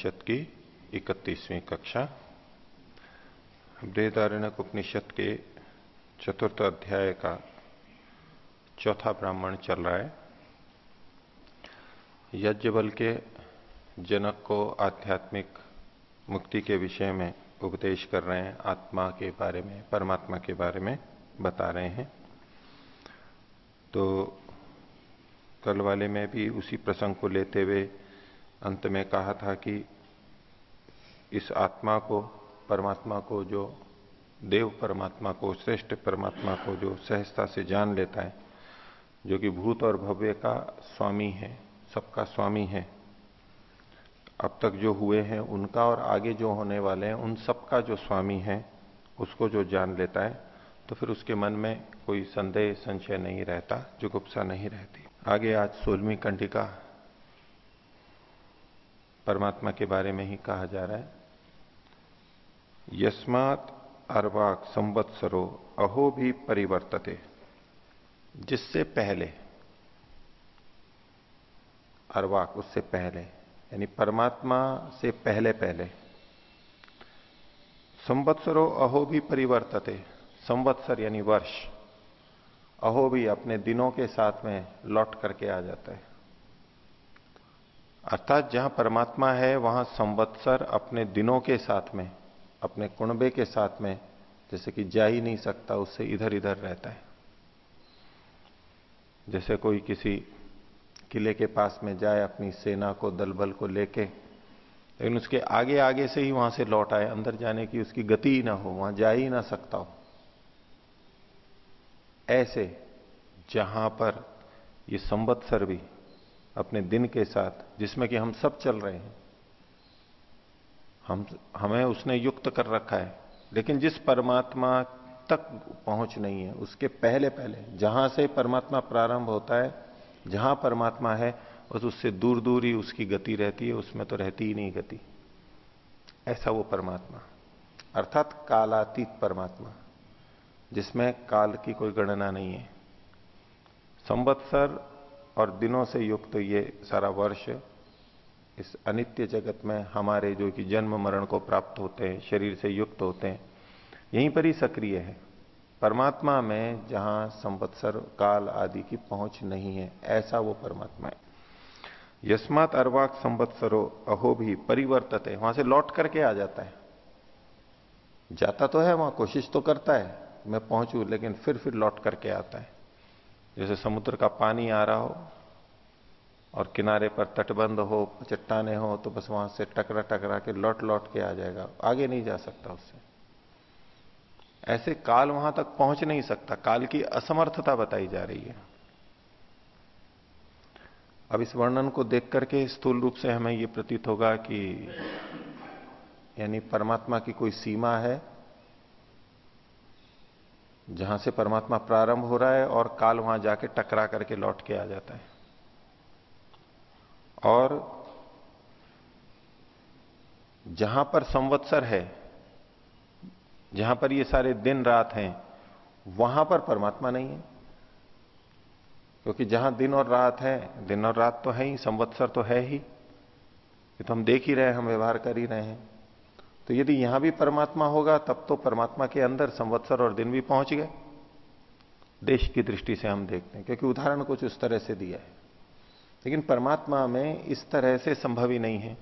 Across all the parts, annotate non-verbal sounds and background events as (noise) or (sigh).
उपनिषद की इकतीसवीं कक्षा बृहदारण्य उपनिषद के चतुर्थ अध्याय का चौथा ब्राह्मण चल रहा है। यज्ञ बल के जनक को आध्यात्मिक मुक्ति के विषय में उपदेश कर रहे हैं, आत्मा के बारे में, परमात्मा के बारे में बता रहे हैं। तो कल वाले में भी उसी प्रसंग को लेते हुए अंत में कहा था कि इस आत्मा को, परमात्मा को जो देव परमात्मा को, श्रेष्ठ परमात्मा को जो सहजता से जान लेता है, जो कि भूत और भव्य का स्वामी है, सबका स्वामी है, अब तक जो हुए हैं उनका और आगे जो होने वाले हैं, उन सबका जो स्वामी है, उसको जो जान लेता है तो फिर उसके मन में कोई संदेह, संशय नहीं रहता जुगुप्सा नहीं रहती। आगे आज सोलमी कंटिका परमात्मा के बारे में ही कहा जा रहा है। यस्मात अर्वाक संवत्सरो, अहो भी परिवर्तते। जिससे पहले, अर्वाक उससे पहले, यानी परमात्मा से पहले पहले, संवत्सरो, अहो भी परिवर्तते। संवत्सर यानी वर्ष। अहो भी अपने दिनों के साथ में लौट करके आ जाता है। अर्थात जहाँ परमात्मा है, वहाँ संवत्सर अपने दिनों के साथ में, अपने कुणबे के साथ में, जैसे कि जा ही नहीं सकता, उससे इधर इधर रहता है। जैसे कोई किसी किले के पास में जाए, अपनी सेना को, दलबल को लेके, लेकिन उसके आगे आगे से ही वहाँ से लौट आए, अंदर जाने की उसकी गति ही ना हो, वहाँ जा ही ना सकता हो। ऐसे जहाँ पर ये संवत्सर भी अपने दिन के साथ, जिसमें कि हम सब चल रहे हैं। हम, हमें उसने युक्त कर रखा है। लेकिन जिस परमात्मा तक पहुँच नहीं है, उसके पहले पहले, जहाँ से परमात्मा प्रारंभ होता है, जहाँ परमात्मा है, बस उससे दूर दूर ही उसकी गति रहती है, उसमें तो रहती ही नहीं गति। ऐसा वो परमात्मा, अर्थात कालातीत परमात्मा, जिसमें काल की कोई गणना नहीं है। संवत्सर और दिनों से युक्त ये सारा वर्ष इस अनित्य जगत में हमारे जो कि जन्म मरण को प्राप्त होते हैं, शरीर से युक्त होते हैं, यहीं पर ही सक्रिय है। परमात्मा में जहाँ संवत्सर, काल आदि की पहुँच नहीं है, ऐसा वो परमात्मा है। यस्मात अर्वाक संवत्सरो, अहो भी परिवर्तित। है वहाँ से लौट करके आ जाता है। जाता तो है, वहाँ कोशिश तो करता है, मैं पहुंचू, लेकिन फिर फिर लौट करके आता है। जैसे समुद्र का पानी आ रहा हो और किनारे पर तटबंध हो, चट्टाने हो तो बस वहाँ से टकरा टकरा के लौट लौट के आ जाएगा। आगे नहीं जा सकता उससे। ऐसे काल वहाँ तक पहुँच नहीं सकता। काल की असमर्थता बताई जा रही है। अब इस वर्णन को देख करके स्थूल रूप से हमें यह प्रतीत होगा कि यानी परमात्मा की कोई सीमा है जहाँ से परमात्मा प्रारंभ हो रहा है और काल वहाँ जाके टकरा करके लौट के आ जाता है। और जहाँ पर संवत्सर है, जहाँ पर ये सारे दिन रात हैं, वहाँ पर परमात्मा नहीं है। क्योंकि जहाँ दिन और रात है, दिन और रात तो है ही, संवत्सर तो है ही। ये तो हम देख ही रहे हैं, हम व्यवहार कर ही रहे हैं। तो यदि यहाँ भी परमात्मा होगा, तब तो परमात्मा के अंदर संवत्सर और दिन भी पहुँच गए। देश की दृष्टि से हम देखते हैं, क्योंकि उदाहरण कुछ उस तरह से दिया है। लेकिन परमात्मा में इस तरह से संभव ही नहीं है।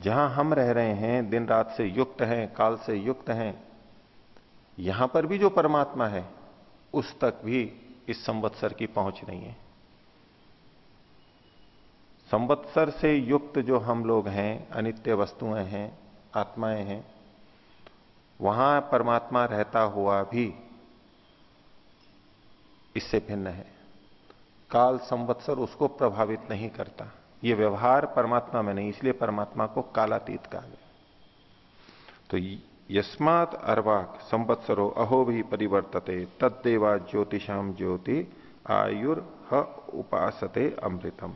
जहाँ हम रह रहे हैं, दिन रात से युक्त हैं, काल से युक्त हैं, यहाँ पर भी जो परमात्मा है, उस तक भी इस संवत्सर की पहुँच नहीं है। संवत्सर से युक्त जो हम लोग हैं, अनित्य वस्तुएँ हैं, आत्माएँ हैं, वहाँ परमात्मा रहता हुआ भी इससे भिन्न है। काल संवत्सर उसको प्रभावित नहीं करता। ये व्यवहार परमात्मा में नहीं, इसलिए परमात्मा को कालातीत कहा गया। तो यस्मात अर्वाक संवत्सरो अहो भी परिवर्तते तत्देवा ज्योतिषाम ज्योति आयुर उपासते अमृतम।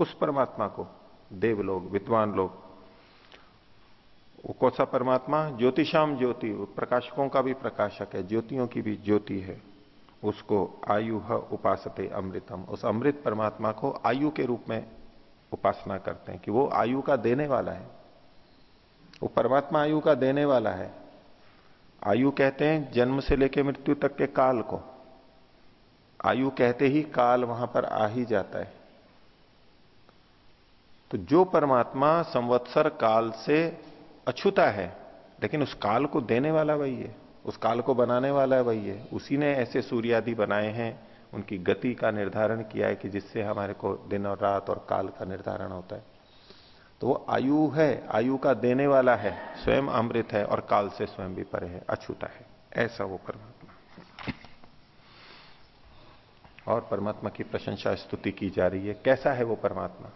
उस परमात्मा को, देव लोग, विद्वान लोग। वो कौन सा परमात्मा? ज्योतिषाम ज्योति। प्रकाशकों का भी प्रकाशक है, ज्योतियों की भी ज्योति है। उसको आयु उपासते अमृतम। उस अमृत परमात्मा को आयु के रूप में उपासना करते हैं कि वो आयु का देने वाला है। वो परमात्मा आयु का देने वाला है। आयु कहते हैं जन्म से लेकर मृत्यु तक के काल को। आयु कहते ही काल वहाँ पर आ ही जाता है। तो जो परमात्मा संवत्सर काल से अछूता है, लेकिन उस काल को देने वाला वही है, उस काल को बनाने वाला वही है। उसी ने ऐसे सूर्यादि बनाए हैं, उनकी गति का निर्धारण किया है कि जिससे हमारे को दिन और रात और काल का निर्धारण होता है। तो वो आयु है, आयु का देने वाला है, स्वयं अमृत है और काल से स्वयं भी परे है, अछूता है। ऐसा वो परमात्मा। और परमात्मा की प्रशंसा स्तुति की जा रही है। कैसा है वो परमात्मा?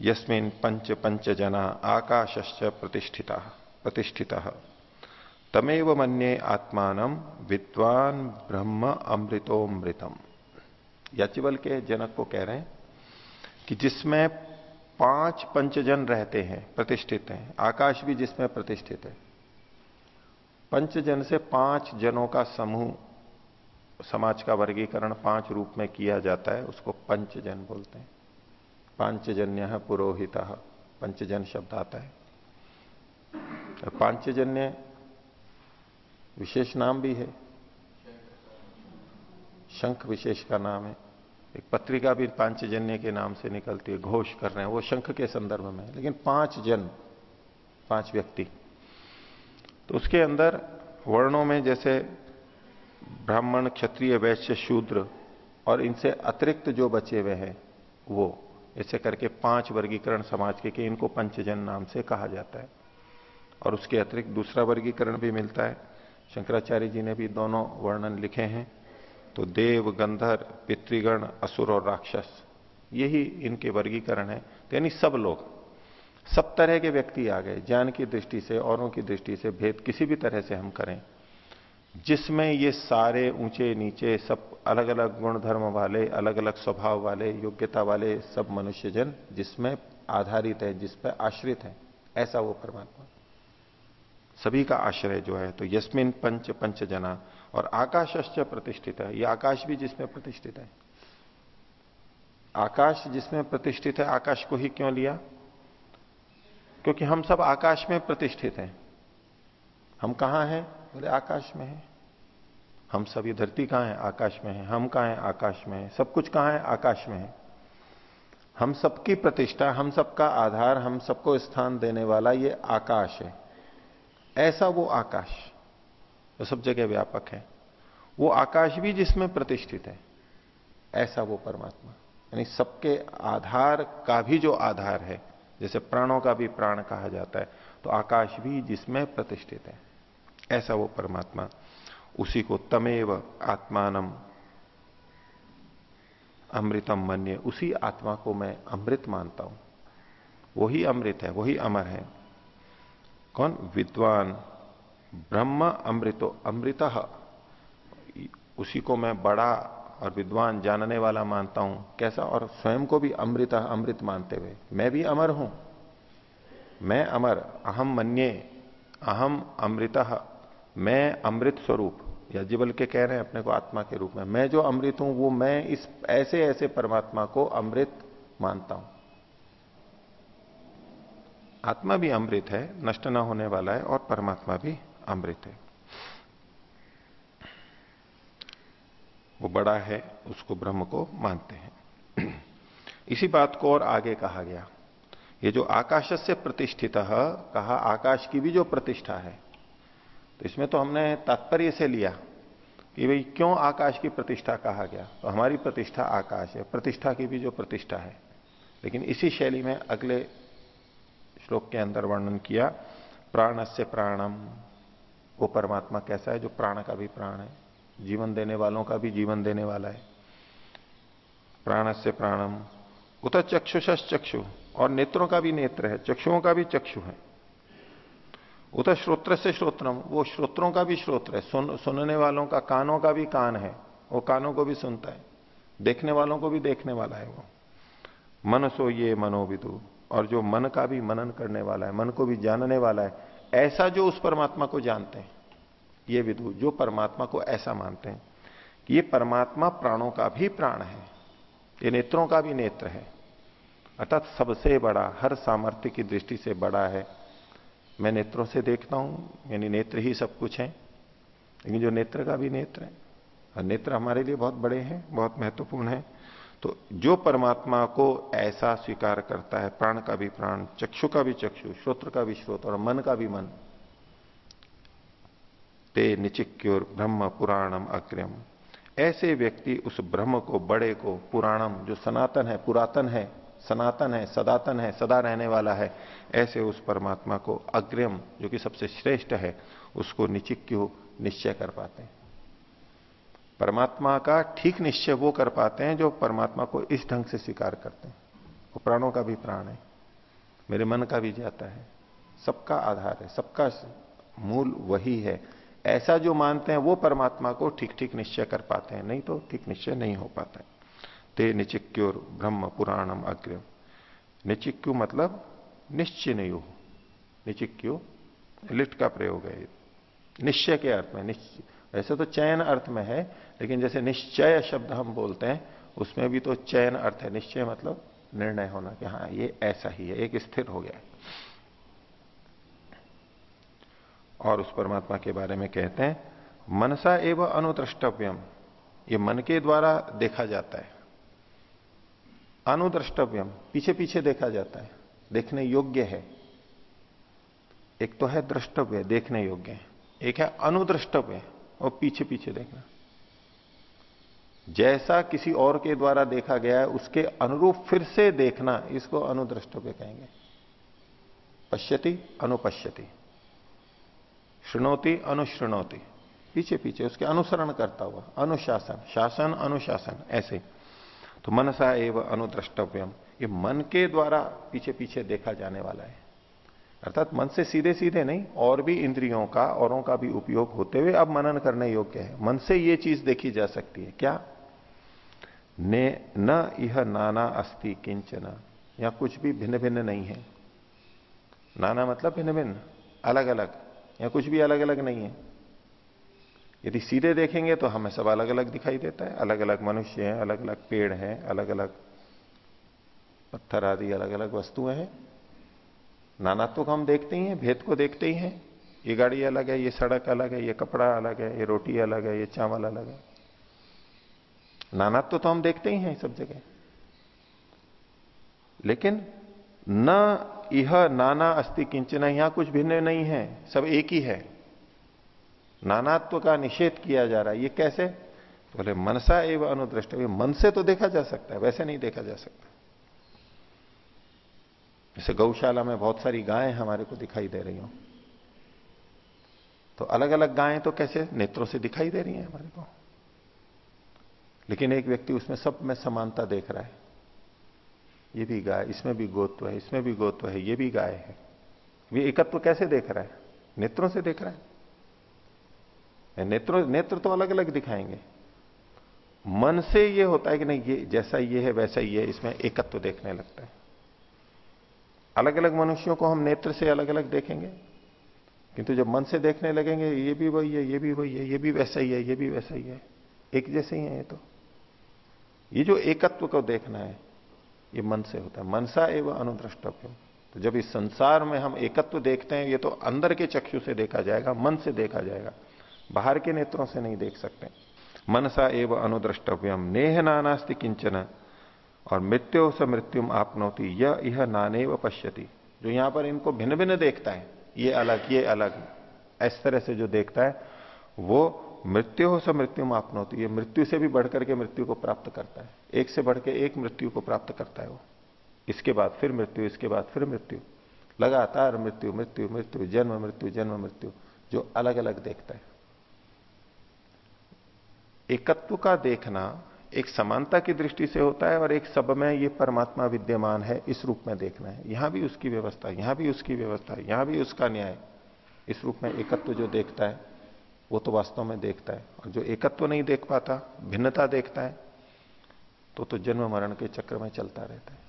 यस्मिन पंच पंच जना आकाशश्च प्रतिष्ठिता प्रतिष्ठिता। तमेव मन्ये आत्मान विद्वान ब्रह्म अमृतोमृतम याचिवल के जनक को कह रहे हैं कि जिसमें पाँच पंचजन रहते हैं, प्रतिष्ठित हैं, आकाश भी जिसमें प्रतिष्ठित है, पंचजन से पाँच जनों का समूह, समाज का वर्गीकरण पाँच रूप में किया जाता है, उसको पंचजन बोलते हैं। पांचजन्य पुरोहित। पंचजन शब्द आता है। पांचजन्य विशेष नाम भी है। शंख विशेष का नाम है। एक पत्रिका भी पांचजन्य के नाम से निकलती है, घोष कर रहे हैं। वो शंख के संदर्भ में लेकिन पाँच जन, पाँच व्यक्ति। तो उसके अंदर वर्णों में जैसे ब्राह्मण, क्षत्रिय, वैश्य, शूद्र और इनसे अतिरिक्त जो बचे हुए हैं, वो। ऐसे करके पाँच वर्गीकरण समाज के, कि इनको पंचजन नाम से कहा जाता है। और उसके अतिरिक्त दूसरा वर्गीकरण भी मिलता है। शंकराचार्य जी ने भी दोनों वर्णन लिखे हैं। तो देव गंधर पितृगण, असुर और राक्षस, यही इनके वर्गीकरण है। तो यानी सब लोग, सब तरह के व्यक्ति आ गए। ज्ञान की दृष्टि से, औरों की दृष्टि से, भेद किसी भी तरह से हम करें। जिसमें ये सारे ऊँचे नीचे सब अलग अलग गुण धर्म वाले अलग अलग स्वभाव वाले, योग्यता वाले सब मनुष्य जन जिसमें आधारित है, जिस पर आश्रित है, ऐसा वो परमात्मा। सभी का आश्रय जो है तो यस्मिन पंच पंच जना, और आकाशश्च प्रतिष्ठित है। ये आकाश भी जिसमें प्रतिष्ठित है। आकाश जिसमें प्रतिष्ठित है, आकाश को ही क्यों लिया? क्योंकि हम सब आकाश में प्रतिष्ठित हैं। हम कहाँ हैं? बोले, आकाश में है। हम सब ये धरती कहाँ है? आकाश में है। हम कहाँ है? आकाश में है। सब कुछ कहाँ है? आकाश में है। हम सबकी प्रतिष्ठा, हम सबका आधार, हम सबको स्थान देने वाला ये आकाश है। ऐसा वो आकाश जो सब जगह व्यापक है। वो आकाश भी जिसमें प्रतिष्ठित है। ऐसा वो परमात्मा। यानी सबके आधार का भी जो आधार है, जैसे प्राणों का भी प्राण कहा जाता है तो आकाश भी जिसमें प्रतिष्ठित है। ऐसा वो परमात्मा, उसी को तमेव आत्मानम अमृतम मन्य, उसी आत्मा को मैं अमृत मानता हूँ। वही अमृत है, वही अमर है। कौन? विद्वान। ब्रह्म अमृतो अमृत। उसी को मैं बड़ा और विद्वान जानने वाला मानता हूँ। कैसा? और स्वयं को भी अमृत अमृत मानते हुए। मैं भी अमर हूँ। मैं अमर, अहम मन्ये, अहम अमृत। मैं अमृत स्वरूप या जीवल के कह रहे हैं अपने को आत्मा के रूप में, मैं जो अमृत हूँ, वो मैं इस ऐसे ऐसे परमात्मा को अमृत मानता हूँ। आत्मा भी अमृत है, नष्ट ना होने वाला है, और परमात्मा भी अमृत है। वो बड़ा है, उसको ब्रह्म को मानते हैं। (clears throat) इसी बात को और आगे कहा गया। ये जो आकाश से प्रतिष्ठित, कहा आकाश की भी जो प्रतिष्ठा है तो इसमें तो हमने तात्पर्य से लिया कि भाई क्यों आकाश की प्रतिष्ठा कहा गया? तो हमारी प्रतिष्ठा आकाश है, प्रतिष्ठा की भी जो प्रतिष्ठा है। लेकिन इसी शैली में अगले श्लोक के अंदर वर्णन किया प्राण से प्राणम, वो परमात्मा कैसा है जो प्राण का भी प्राण है, जीवन देने वालों का भी जीवन देने वाला है। प्राण से प्राणम, उत चक्षुष चक्षु और नेत्रों का भी नेत्र है, चक्षुओं का भी चक्षु है। उत श्रोत्र से श्रोत्रम वो श्रोत्रों का भी श्रोत्र है सुन, सुनने वालों का कानों का भी कान है वो कानों को भी सुनता है देखने वालों को भी देखने वाला है वो। मन सो ये मनोविदु और जो मन का भी मनन करने वाला है मन को भी जानने वाला है ऐसा जो उस परमात्मा को जानते हैं ये विदु जो परमात्मा को ऐसा मानते हैं कि ये परमात्मा प्राणों का भी प्राण है ये नेत्रों का भी नेत्र है अर्थात सबसे बड़ा हर सामर्थ्य की दृष्टि से बड़ा है मैं नेत्रों से देखता हूँ, यानी नेत्र ही सब कुछ है, लेकिन जो नेत्र का भी नेत्र है, और नेत्र हमारे लिए बहुत बड़े हैं, बहुत महत्वपूर्ण है तो जो परमात्मा को ऐसा स्वीकार करता है, प्राण का भी प्राण, चक्षु का भी चक्षु, श्रोत्र का भी श्रोत और मन का भी मन, ते निचिक्योर ब्रह्म पुराणम अग्रम। ऐसे व्यक्ति उस ब्रह्म को, बड़े को, पुराणम, जो सनातन है, पुरातन है सनातन है, सदातन है, सदा रहने वाला है, ऐसे उस परमात्मा को अग्रिम, जो कि सबसे श्रेष्ठ है, उसको निचिक्यु निश्चय कर पाते हैं? परमात्मा का ठीक निश्चय वो कर पाते हैं, जो परमात्मा को इस ढंग से स्वीकार करते हैं। वो प्राणों का भी प्राण है। मेरे मन का भी जाता है। सबका आधार है, सबका मूल वही है। ऐसा जो मानते हैं, वो परमात्मा को ठीक ठीक निश्चय कर पाते हैं। नहीं तो ठीक निश्चय नहीं हो पाता है। ते निचिक्योर ब्रह्म पुराणम अग्रम। निचिक्यु मतलब निश्चिनयु। निचिक्यु लिट का प्रयोग है निश्चय के अर्थ में निश्चय वैसे तो चयन अर्थ में है, लेकिन जैसे निश्चय शब्द हम बोलते हैं, उसमें भी तो चयन अर्थ है। निश्चय मतलब निर्णय होना कि हाँ ये ऐसा ही है, एक स्थिर हो गया और उस परमात्मा के बारे में कहते हैं, मनसा एवं अनुद्रष्टव्यम। ये मन के द्वारा देखा जाता है। अनुद्रष्टव्यम। पीछे पीछे देखा जाता है। देखने योग्य है। एक तो है द्रष्टव्य, देखने योग्य है। एक है अनुद्रष्टव्य, और पीछे पीछे देखना। जैसा किसी और के द्वारा देखा गया है, उसके अनुरूप फिर से देखना, इसको अनुद्रष्टव्य कहेंगे। पश्यति, अनुपश्यति। श्रृणोति अनुश्रृणोति पीछे पीछे उसके अनुसरण करता हुआ, अनुशासन, शासन, अनुशासन, ऐसे। तो मनसा एवं अनुद्रष्टव्यम। ये मन के द्वारा पीछे पीछे देखा जाने वाला है। अर्थात मन से सीधे सीधे नहीं, और भी इंद्रियों का, औरों का भी उपयोग होते हुए अब मनन करने योग्य है। मन से ये चीज़ देखी जा सकती है। क्या? ने, न यह नाना अस्ति किंचन। या कुछ भी भिन्न भिन्न नहीं है। नाना मतलब भिन्न भिन्न अलग अलग या कुछ भी अलग अलग नहीं है। यदि सीधे देखेंगे तो हमें सब अलग अलग दिखाई देता है। अलग अलग मनुष्य हैं अलग अलग पेड़ हैं अलग अलग पत्थर आदि अलग अलग वस्तुएँ हैं। नानात्व को हम देखते ही हैं, भेद को देखते ही हैं। ये गाड़ी अलग है, ये सड़क अलग है, ये कपड़ा अलग है, ये रोटी अलग है, ये चावल अलग है। नानात्व तो हम देखते ही हैं सब जगह। लेकिन न यह नाना अस्थि किंचन, यहाँ कुछ भिन्न नहीं है, सब एक ही है। नानात्व का निषेध किया जा रहा है। ये कैसे? बोले तो मनसा एवं अनुदृष्ट मन से तो देखा जा सकता है, वैसे नहीं देखा जा सकता। जैसे गौशाला में बहुत सारी गायें हमारे को दिखाई दे रही हो। तो अलग अलग गायें तो कैसे? नेत्रों से दिखाई दे रही हैं हमारे को। लेकिन एक व्यक्ति उसमें सब में समानता देख रहा है। ये भी गाय, इसमें भी गोत्व है, इसमें भी गोत्व है, ये भी गाय है। वे एकत्व कैसे देख रहा है? नेत्रों से देख रहा है। नेत्रों, नेत्र तो अलग अलग दिखाएँगे। मन से ये होता है कि नहीं, ये जैसा ये है, वैसा ही है, इसमें एकत्व तो देखने लगता है। अलग अलग मनुष्यों को हम नेत्र से अलग अलग देखेंगे, किंतु जब मन से देखने लगेंगे, ये भी वही है, ये भी वही है, ये भी वैसा ही है, ये भी वैसा ही है, एक जैसे ही है ये तो। ये जो एकत्व को देखना है, ये मन से होता है। मनसा एवं अनुद्रष्टव्य तो जब इस संसार में हम एकत्व देखते हैं, ये तो अंदर के चक्षु से देखा जाएगा, मन से देखा जाएगा। बाहर के नेत्रों से नहीं देख सकते। मनसा एवं अनुद्रष्टव्यम। नेह नानास्ति किंचन, और मृत्यु से मृत्युम आपनोती। यह यह नाने व पश्यति। जो यहाँ पर इनको भिन्न भिन्न देखता है, ये अलग ये अलग, इस तरह से जो देखता है, वो मृत्यु हो मृत्यु आपनोती। है मृत्यु से भी बढ़कर के मृत्यु को प्राप्त करता है। एक से बढ़ के एक मृत्यु को प्राप्त करता है वो। इसके बाद फिर मृत्यु, इसके बाद फिर मृत्यु। लगातार मृत्यु मृत्यु मृत्यु, जन्म मृत्यु जन्म मृत्यु, जो अलग अलग देखता है। एकत्व का देखना एक समानता की दृष्टि से होता है और एक सब में ये परमात्मा विद्यमान है, इस रूप में देखना है। यहाँ भी उसकी व्यवस्था, यहाँ भी उसकी व्यवस्था, यहाँ भी उसका न्याय। इस रूप में एकत्व जो देखता है, वो तो वास्तव में देखता है। और जो एकत्व नहीं देख पाता, भिन्नता देखता है तो तो जन्म मरण के चक्र में चलता रहता है।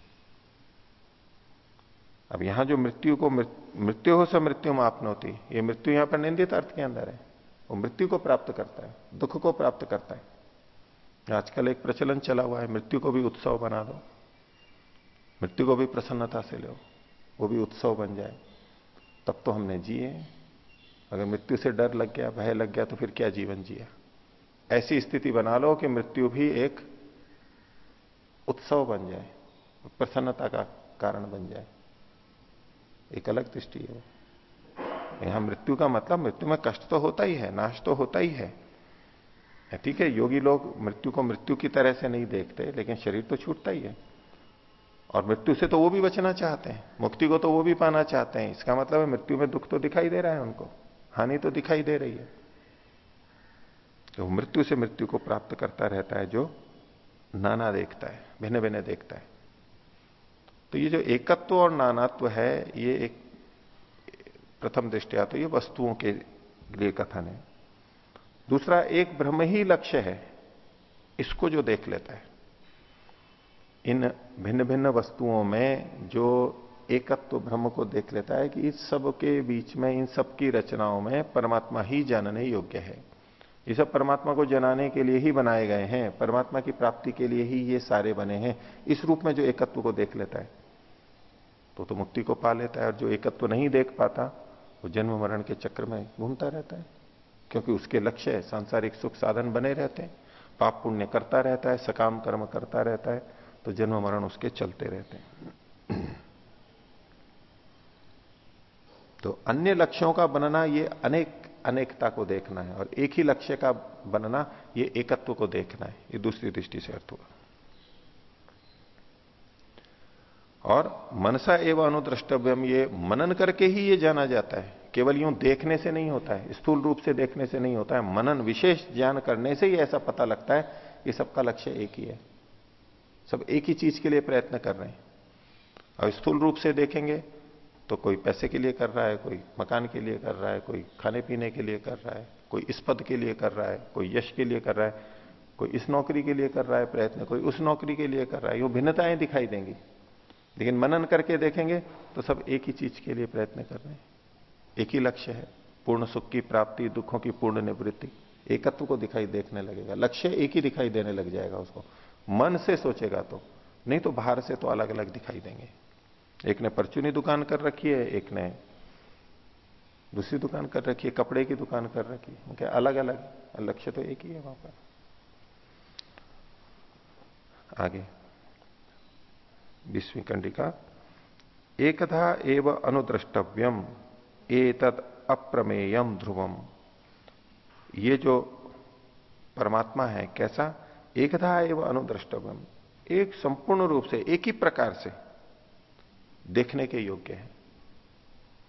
अब यहाँ जो मृत्यु को मृत्यु हो सब मृत्यु में आपनोती ये मृत्यु यहाँ पर निंदित अर्थ के अंदर है। वो मृत्यु को प्राप्त करता है, दुख को प्राप्त करता है। आजकल एक प्रचलन चला हुआ है, मृत्यु को भी उत्सव बना दो। मृत्यु को भी प्रसन्नता से लो, वो भी उत्सव बन जाए। तब तो हमने जिए। अगर मृत्यु से डर लग गया, भय लग गया तो फिर क्या जीवन जिया? ऐसी स्थिति बना लो कि मृत्यु भी एक उत्सव बन जाए, प्रसन्नता का कारण बन जाए। एक अलग दृष्टि है। यहाँ मृत्यु का मतलब मृत्यु में कष्ट तो होता ही है, नाश तो होता ही है। ठीक है? योगी लोग मृत्यु को मृत्यु की तरह से नहीं देखते, लेकिन शरीर तो छूटता ही है। और मृत्यु से तो वो भी बचना चाहते हैं, मुक्ति को तो वो भी पाना चाहते हैं। इसका मतलब है मृत्यु में दुख तो दिखाई दे रहा है उनको, हानि तो दिखाई दे रही है। तो मृत्यु से मृत्यु को प्राप्त करता रहता है जो नाना देखता है भिन्न भिन्न देखता है। तो ये जो एकत्व और नानात्व है, ये एक प्रथम दृष्टिया तो ये वस्तुओं के लिए कथन है। दूसरा, एक ब्रह्म ही लक्ष्य है, इसको जो देख लेता है। इन भिन्न भिन्न वस्तुओं में जो एकत्व तो ब्रह्म को देख लेता है कि इस सब के बीच में, इन सब की रचनाओं में परमात्मा ही जानने योग्य है। ये सब परमात्मा को जनाने के लिए ही बनाए गए हैं, परमात्मा की प्राप्ति के लिए ही ये सारे बने हैं। इस रूप में जो एकत्व को देख लेता है तो तो मुक्ति को पा लेता है, और जो एकत्व नहीं देख पाता वो जन्म मरण के चक्र में घूमता रहता है, क्योंकि उसके लक्ष्य है, सांसारिक सुख साधन बने रहते हैं, पाप पुण्य करता रहता है, सकाम कर्म करता रहता है तो जन्म मरण उसके चलते रहते हैं। तो अन्य लक्ष्यों का बनना, ये अनेक, अनेकता को देखना है, और एक ही लक्ष्य का बनना, ये एकत्व को देखना है, ये दूसरी दृष्टि से अर्थ हुआ और मनसा एवं अनुद्रष्टव्यम, ये मनन करके ही ये जाना जाता है। केवल यूँ देखने से नहीं होता है, स्थूल रूप से देखने से नहीं होता है, मनन विशेष ज्ञान करने से ही ऐसा पता लगता है कि सबका लक्ष्य एक ही है। सब एक ही चीज़ के लिए प्रयत्न कर रहे हैं। और स्थूल रूप से देखेंगे तो कोई पैसे के लिए कर रहा है, कोई मकान के लिए कर रहा है, कोई खाने पीने के लिए कर रहा है, कोई इस पद के लिए कर रहा है, कोई यश के लिए कर रहा है, कोई इस नौकरी के लिए कर रहा है प्रयत्न, कोई उस नौकरी के लिए कर रहा है। ये भिन्नताएँ दिखाई देंगी। लेकिन मनन करके देखेंगे तो सब एक ही चीज़ के लिए प्रयत्न कर रहे हैं। एक ही लक्ष्य है, पूर्ण सुख की प्राप्ति, दुखों की पूर्ण निवृत्ति। एकत्व को दिखाई देखने लगेगा। लक्ष्य एक ही दिखाई देने लग जाएगा उसको। मन से सोचेगा तो। नहीं तो बाहर से तो अलग अलग दिखाई देंगे। एक ने परचूनी दुकान कर रखी है, एक ने दूसरी दुकान कर रखी है, कपड़े की दुकान कर रखी है। क्या अलग अलग लक्ष्य तो एक ही है वहाँ पर। आगे। बीसवीं कंडिका एकथा एव अनुद्रष्टव्यम एतद अप्रमेयम ध्रुवम। ये जो परमात्मा है, कैसा? एकधा एवं अनुद्रष्टव्यम। एक संपूर्ण रूप से, एक ही प्रकार से देखने के योग्य है।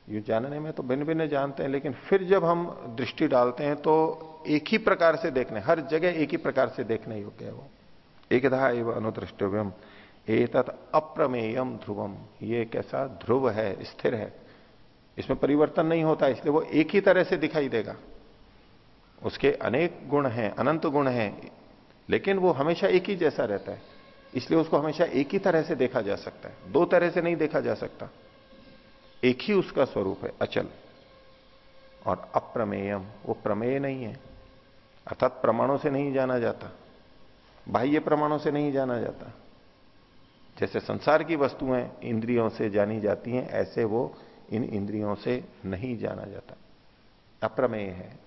ये जानने में तो भिन्न भिन्न जानते हैं, लेकिन फिर जब हम दृष्टि डालते हैं तो एक ही प्रकार से देखने, हर जगह एक ही प्रकार से देखने योग्य है वो। एकधा एवं अनुद्रष्टव्यम। एतत अप्रमेयम ध्रुवम। ये कैसा ध्रुव है, स्थिर है, इसमें परिवर्तन नहीं होता, इसलिए वो एक ही तरह से दिखाई देगा। उसके अनेक गुण हैं, अनंत गुण हैं, लेकिन वो हमेशा एक ही जैसा रहता है। इसलिए उसको हमेशा एक ही तरह से देखा जा सकता है। दो तरह से नहीं देखा जा सकता। एक ही उसका स्वरूप है, अचल और अप्रमेयम। वो प्रमेय नहीं है। अर्थात प्रमाणों से नहीं जाना जाता। बाह्य प्रमाणों से नहीं जाना जाता। जैसे संसार की वस्तुएँ इंद्रियों से जानी जाती हैं, ऐसे वो इन इंद्रियों से नहीं जाना जाता। अप्रमेय है।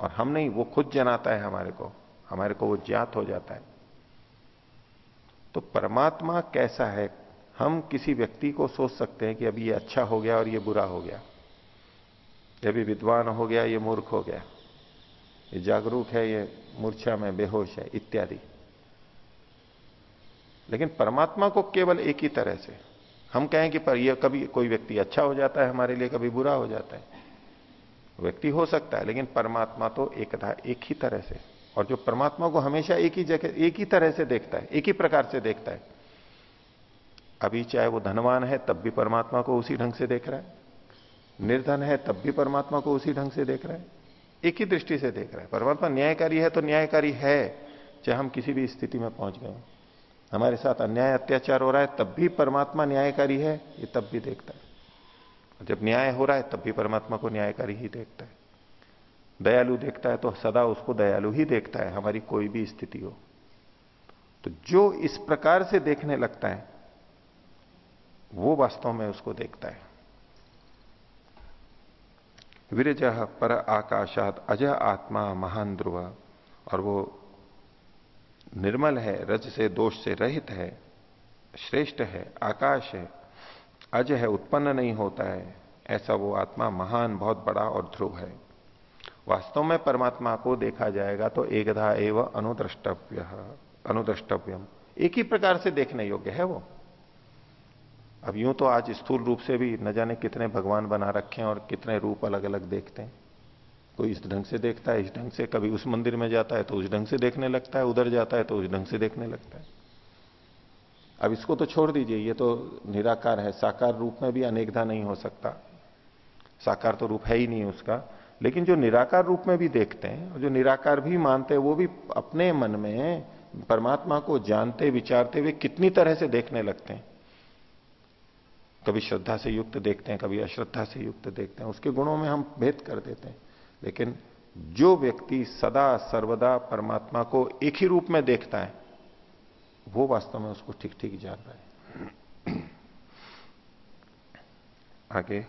और हम नहीं, वो खुद जनाता है हमारे को। हमारे को वो ज्ञात हो जाता है। तो परमात्मा कैसा है? हम किसी व्यक्ति को सोच सकते हैं कि अभी ये अच्छा हो गया और ये बुरा हो गया। ये भी विद्वान हो गया, ये मूर्ख हो गया। ये जागरूक है, ये मूर्छा में बेहोश है, इत्यादि। लेकिन परमात्मा को केवल एक ही तरह से। हम कहें कि पर यह कभी कोई व्यक्ति अच्छा हो जाता है हमारे लिए, कभी बुरा हो जाता है। व्यक्ति हो सकता है, लेकिन परमात्मा तो एक था एक ही तरह से। और जो परमात्मा को हमेशा एक ही जगह, एक ही तरह से देखता है, एक ही प्रकार से देखता है। अभी चाहे वो धनवान है, तब भी परमात्मा को उसी ढंग से देख रहा है। निर्धन है, तब भी परमात्मा को उसी ढंग से देख रहा है। एक ही दृष्टि से देख रहा है। परमात्मा न्यायकारी है तो न्यायकारी है, चाहे हम किसी भी स्थिति में पहुँच गए हमारे साथ अन्याय अत्याचार हो रहा है, तब भी परमात्मा न्यायकारी है, ये तब भी देखता है। जब न्याय हो रहा है, तब भी परमात्मा को न्यायकारी ही देखता है। दयालु देखता है तो सदा उसको दयालु ही देखता है, हमारी कोई भी स्थिति हो। तो जो इस प्रकार से देखने लगता है, वो वास्तव में उसको देखता है। विरजह पर आकाशात अज आत्मा महान ध्रुव, और वो निर्मल है, रज से, दोष से रहित है, श्रेष्ठ है, आकाश है, अज है, उत्पन्न नहीं होता है। ऐसा वो आत्मा महान, बहुत बड़ा और ध्रुव है। वास्तव में परमात्मा को देखा जाएगा तो एकधा एवं अनुद्रष्टव्य, अनुद्रष्टव्यम। एक ही प्रकार से देखने योग्य है वो। अब यूँ तो आज स्थूल रूप से भी न जाने कितने भगवान बना रखे हैं और कितने रूप अलग अलग देखते हैं। कोई इस ढंग से देखता है, इस ढंग से कभी उस मंदिर में जाता है तो उस ढंग से देखने लगता है, उधर जाता है तो उस ढंग से देखने लगता है। अब इसको तो छोड़ दीजिए, ये तो निराकार है, साकार रूप में भी अनेकधा नहीं हो सकता। साकार तो रूप है ही नहीं उसका, लेकिन जो निराकार रूप में भी देखते हैं, और जो निराकार भी मानते हैं, वो भी अपने मन में परमात्मा को जानते, विचारते हुए कितनी तरह से देखने लगते हैं। कभी श्रद्धा से युक्त देखते हैं, कभी अश्रद्धा से युक्त देखते हैं, उसके गुणों में हम भेद कर देते हैं। लेकिन जो व्यक्ति सदा सर्वदा परमात्मा को एक ही रूप में देखता है, वो वास्तव में उसको ठीक ठीक जान रहा है आगे,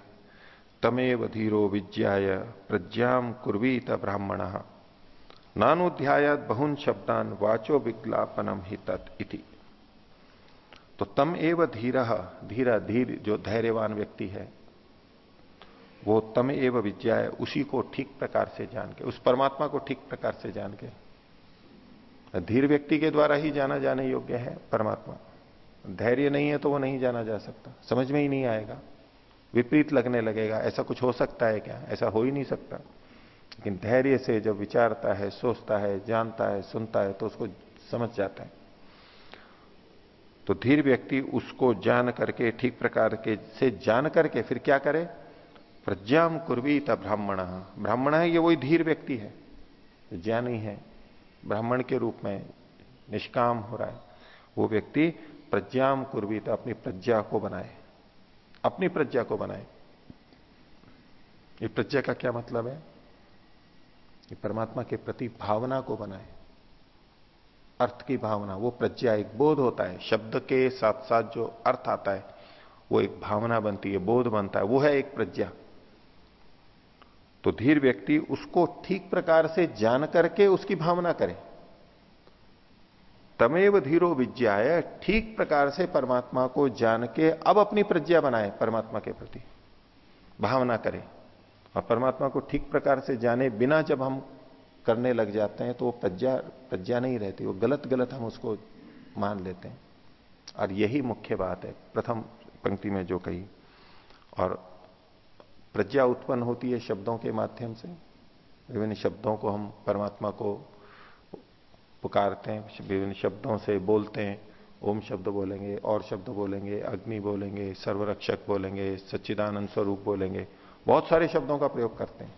तमेव धीरो विज्ञाय प्रज्ञाम कुर्वीत ब्राह्मण। नानुध्यायात बहुन शब्दान वाचो विज्ञापनम ही तत् तो तम एव धीर धीरा धीर जो धैर्यवान व्यक्ति है वो तम एव विद्या है उसी को ठीक प्रकार से जान के उस परमात्मा को ठीक प्रकार से जान के धीर व्यक्ति के द्वारा ही जाना जाने योग्य है परमात्मा। धैर्य नहीं है तो वो नहीं जाना जा सकता। समझ में ही नहीं आएगा। विपरीत लगने लगेगा, ऐसा कुछ हो सकता है क्या? ऐसा हो ही नहीं सकता। लेकिन धैर्य से जब विचारता है, सोचता है, जानता है, सुनता है तो उसको समझ जाता है। तो धीर व्यक्ति उसको जान करके, ठीक प्रकार के से जान करके फिर क्या करे? प्रज्ञाम कुर्वीत ब्राह्मण। ब्राह्मण है, ये वही धीर व्यक्ति है। ज्ञानी है। ब्राह्मण के रूप में निष्काम हो रहा है। वो व्यक्ति प्रज्ञाम कुर्वीत, अपनी प्रज्ञा को बनाए। अपनी प्रज्ञा को बनाए। ये प्रज्ञा का क्या मतलब है? ये परमात्मा के प्रति भावना को बनाए। अर्थ की भावना, वो प्रज्ञा एक बोध होता है। शब्द के साथ साथ जो अर्थ आता है, वो एक भावना बनती है, बोध बनता है। वो है एक प्रज्ञा। तो धीर व्यक्ति उसको ठीक प्रकार से जान करके उसकी भावना करे। तमेव धीरो विज्ञा ठीक प्रकार से परमात्मा को जान के अब अपनी प्रज्ञा बनाए, परमात्मा के प्रति। भावना करे। और परमात्मा को ठीक प्रकार से जाने बिना जब हम करने लग जाते हैं तो वो प्रज्ञा प्रज्ञा नहीं रहती, वो गलत गलत हम उसको मान लेते हैं। और यही मुख्य बात है, प्रथम पंक्ति में जो कही। और प्रज्ञा उत्पन्न होती है शब्दों के माध्यम से। विभिन्न शब्दों को हम परमात्मा को पुकारते हैं, विभिन्न शब्दों से बोलते हैं। ओम शब्द बोलेंगे, और शब्द बोलेंगे, अग्नि बोलेंगे, सर्वरक्षक बोलेंगे, सच्चिदानंद स्वरूप बोलेंगे। बहुत सारे शब्दों का प्रयोग करते हैं।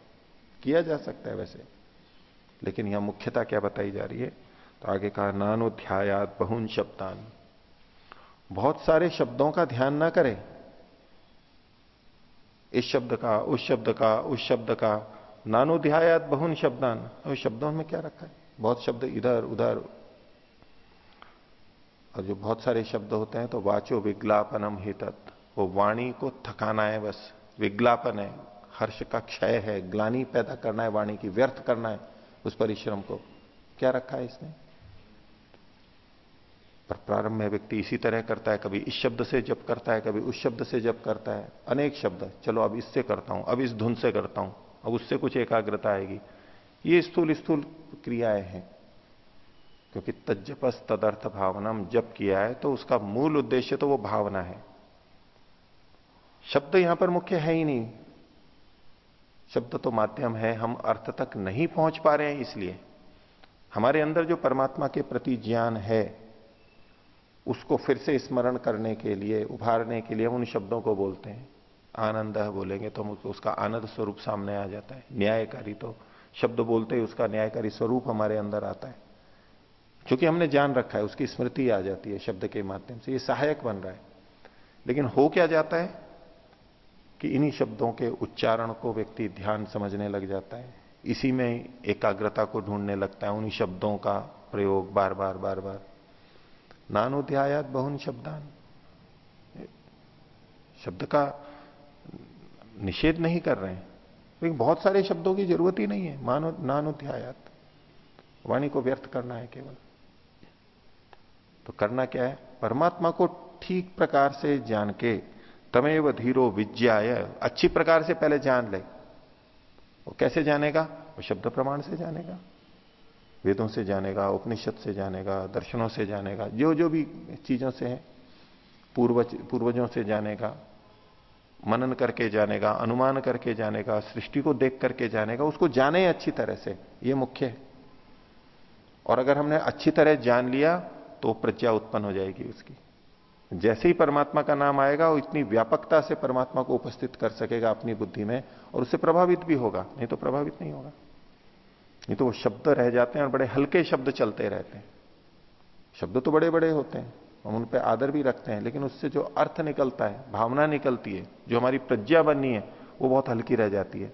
किया जा सकता है वैसे। लेकिन यहाँ मुख्यता क्या बताई जा रही है? तो आगे कहा, नानोध्यायात बहुन शब्दान। बहुत सारे शब्दों का ध्यान ना करें। इस शब्द का, उस शब्द का, उस शब्द का। नानुध्यायात बहुन शब्दान। और शब्दों में क्या रखा है? बहुत शब्द इधर, उधर। और जो बहुत सारे शब्द होते हैं तो वाचो विज्ञापनम हितत। वो वाणी को थकाना है बस। विज्ञापन है। हर्ष का क्षय है। ग्लानी पैदा करना है। वाणी की व्यर्थ करना है। उस परिश्रम को। क्या रखा है इसने? पर प्रारंभ में व्यक्ति इसी तरह करता है, कभी इस शब्द से जप करता है, कभी उस शब्द से जप करता है। अनेक शब्द चलो अब इससे करता हूँ, अब इस धुन से करता हूँ, अब उससे कुछ एकाग्रता आएगी। ये स्थूल स्थूल क्रियाएँ हैं, क्योंकि तजपस तदर्थ भावना जब किया है तो उसका मूल उद्देश्य तो वो भावना है। शब्द यहाँ पर मुख्य है ही नहीं। शब्द तो माध्यम है, हम अर्थ तक नहीं पहुँच पा रहे हैं इसलिए। हमारे अंदर जो परमात्मा के प्रति ज्ञान है उसको फिर से स्मरण करने के लिए, उभारने के लिए हम उन शब्दों को बोलते हैं। आनंद बोलेंगे तो उसका आनंद स्वरूप सामने आ जाता है। न्यायकारी तो शब्द बोलते ही उसका न्यायकारी स्वरूप हमारे अंदर आता है। क्योंकि हमने जान रखा है, उसकी स्मृति आ जाती है शब्द के माध्यम से। ये सहायक बन रहा है। लेकिन हो क्या जाता है कि इन्हीं शब्दों के उच्चारण को व्यक्ति ध्यान समझने लग जाता है। इसी में एकाग्रता को ढूँढने लगता है, उन्हीं शब्दों का प्रयोग बार बार बार बार। नानुध्यायात बहुन शब्दान। शब्द का निषेध नहीं कर रहे हैं। लेकिन बहुत सारे शब्दों की ज़रूरत ही नहीं है, मानो नानुध्यायात वाणी को व्यर्थ करना है केवल। तो करना क्या है? परमात्मा को ठीक प्रकार से जान के तमेव धीरो विज्ञाय, अच्छी प्रकार से पहले जान ले। वो कैसे जानेगा? वो शब्द प्रमाण से जानेगा। वेदों से जानेगा, उपनिषद से जानेगा, दर्शनों से जानेगा जो जो भी चीज़ों से है, पूर्वज, पूर्वजों से जानेगा, मनन करके जानेगा, अनुमान करके जानेगा, सृष्टि को देख करके जानेगा, उसको जाने अच्छी तरह से, ये मुख्य है। और अगर हमने अच्छी तरह जान लिया तो प्रज्ञा उत्पन्न हो जाएगी उसकी। जैसे ही परमात्मा का नाम आएगा, वो इतनी व्यापकता से परमात्मा को उपस्थित कर सकेगा अपनी बुद्धि में, और उससे प्रभावित भी होगा, नहीं तो प्रभावित नहीं होगा। नहीं तो वो शब्द रह जाते हैं और बड़े हल्के शब्द चलते रहते हैं। शब्द तो बड़े बड़े होते हैं, हम उन पर आदर भी रखते हैं, लेकिन उससे जो अर्थ निकलता है, भावना निकलती है, जो हमारी प्रज्ञा बननी है, वो बहुत हल्की रह जाती है।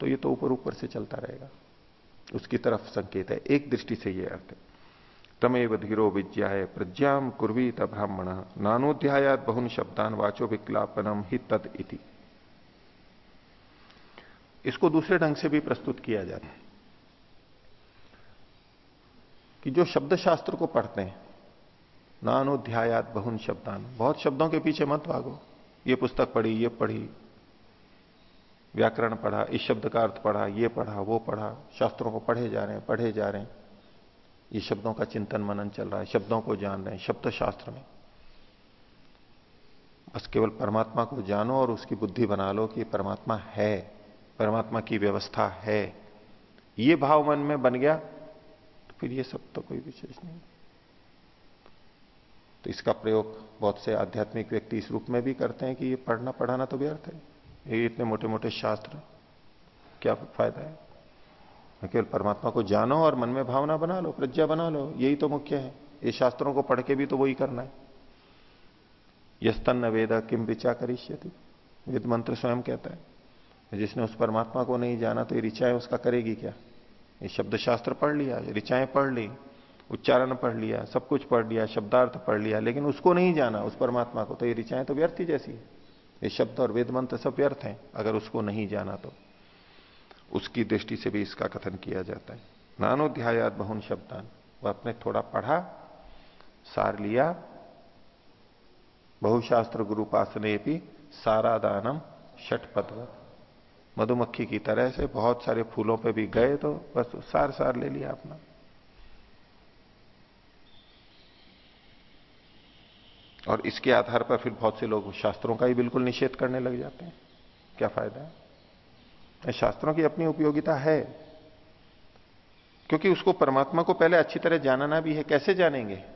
तो ये तो ऊपर ऊपर से चलता रहेगा। उसकी तरफ़ संकेत है, एक दृष्टि से ये अर्थ है। तमेव धीरो विज्ञाए प्रज्ञाम कुर्वीत ब्राह्मण नानोध्यायात बहुन शब्दान वाचो विक्लापनम ही तद इति। इसको दूसरे ढंग से भी प्रस्तुत किया जाता है। कि जो शब्द शास्त्र को पढ़ते हैं, नानोध्यायात बहुन शब्दान। बहुत शब्दों के पीछे मत भागो। ये पुस्तक पढ़ी, ये पढ़ी, व्याकरण पढ़ा, इस शब्द का अर्थ पढ़ा, ये पढ़ा, वो पढ़ा, शास्त्रों को पढ़े जा रहे हैं, पढ़े जा रहे हैं। ये शब्दों का चिंतन मनन चल रहा है, शब्दों को जान रहे हैं शब्द शास्त्र में। बस केवल परमात्मा को जानो और उसकी बुद्धि बना लो कि परमात्मा है, परमात्मा की व्यवस्था है। ये भाव मन में बन गया फिर ये सब तो कोई विशेष नहीं। तो इसका प्रयोग बहुत से आध्यात्मिक व्यक्ति इस रूप में भी करते हैं कि ये पढ़ना, पढ़ाना तो व्यर्थ है। ये इतने मोटे मोटे शास्त्र, क्या फ़ायदा है? केवल परमात्मा को जानो और मन में भावना बना लो, प्रज्ञा बना लो, यही तो मुख्य है। ये शास्त्रों को पढ़ के भी तो वही करना है। यस्तन वेद किम विचा करिष्यति, वेद मंत्र स्वयं कहता है। जिसने उस परमात्मा को नहीं जाना तो ये ऋचाएँ उसका करेगी क्या? ये शब्द शास्त्र पढ़ लिया, ऋचाएँ पढ़ ली, उच्चारण पढ़ लिया, सब कुछ पढ़ लिया, शब्दार्थ पढ़ लिया, लेकिन उसको नहीं जाना, उस परमात्मा को। तो ये ऋचाएँ तो व्यर्थ ही जैसी है। ये शब्द और वेद मंत्र सब व्यर्थ हैं, अगर उसको नहीं जाना तो। उसकी दृष्टि से भी इसका कथन किया जाता है। नानोध्यायात बहुन शब्दान। वह अपने थोड़ा पढ़ा, सार लिया, बहुशास्त्र गुरुपासने भी सारा दानम षटपद मधुमक्खी की तरह से बहुत सारे फूलों पे भी गए तो बस सार सार ले लिया अपना। और इसके आधार पर फिर बहुत से लोग शास्त्रों का ही बिल्कुल निषेध करने लग जाते हैं। क्या फ़ायदा है? शास्त्रों की अपनी उपयोगिता है। क्योंकि उसको परमात्मा को पहले अच्छी तरह जानना भी है, कैसे जानेंगे?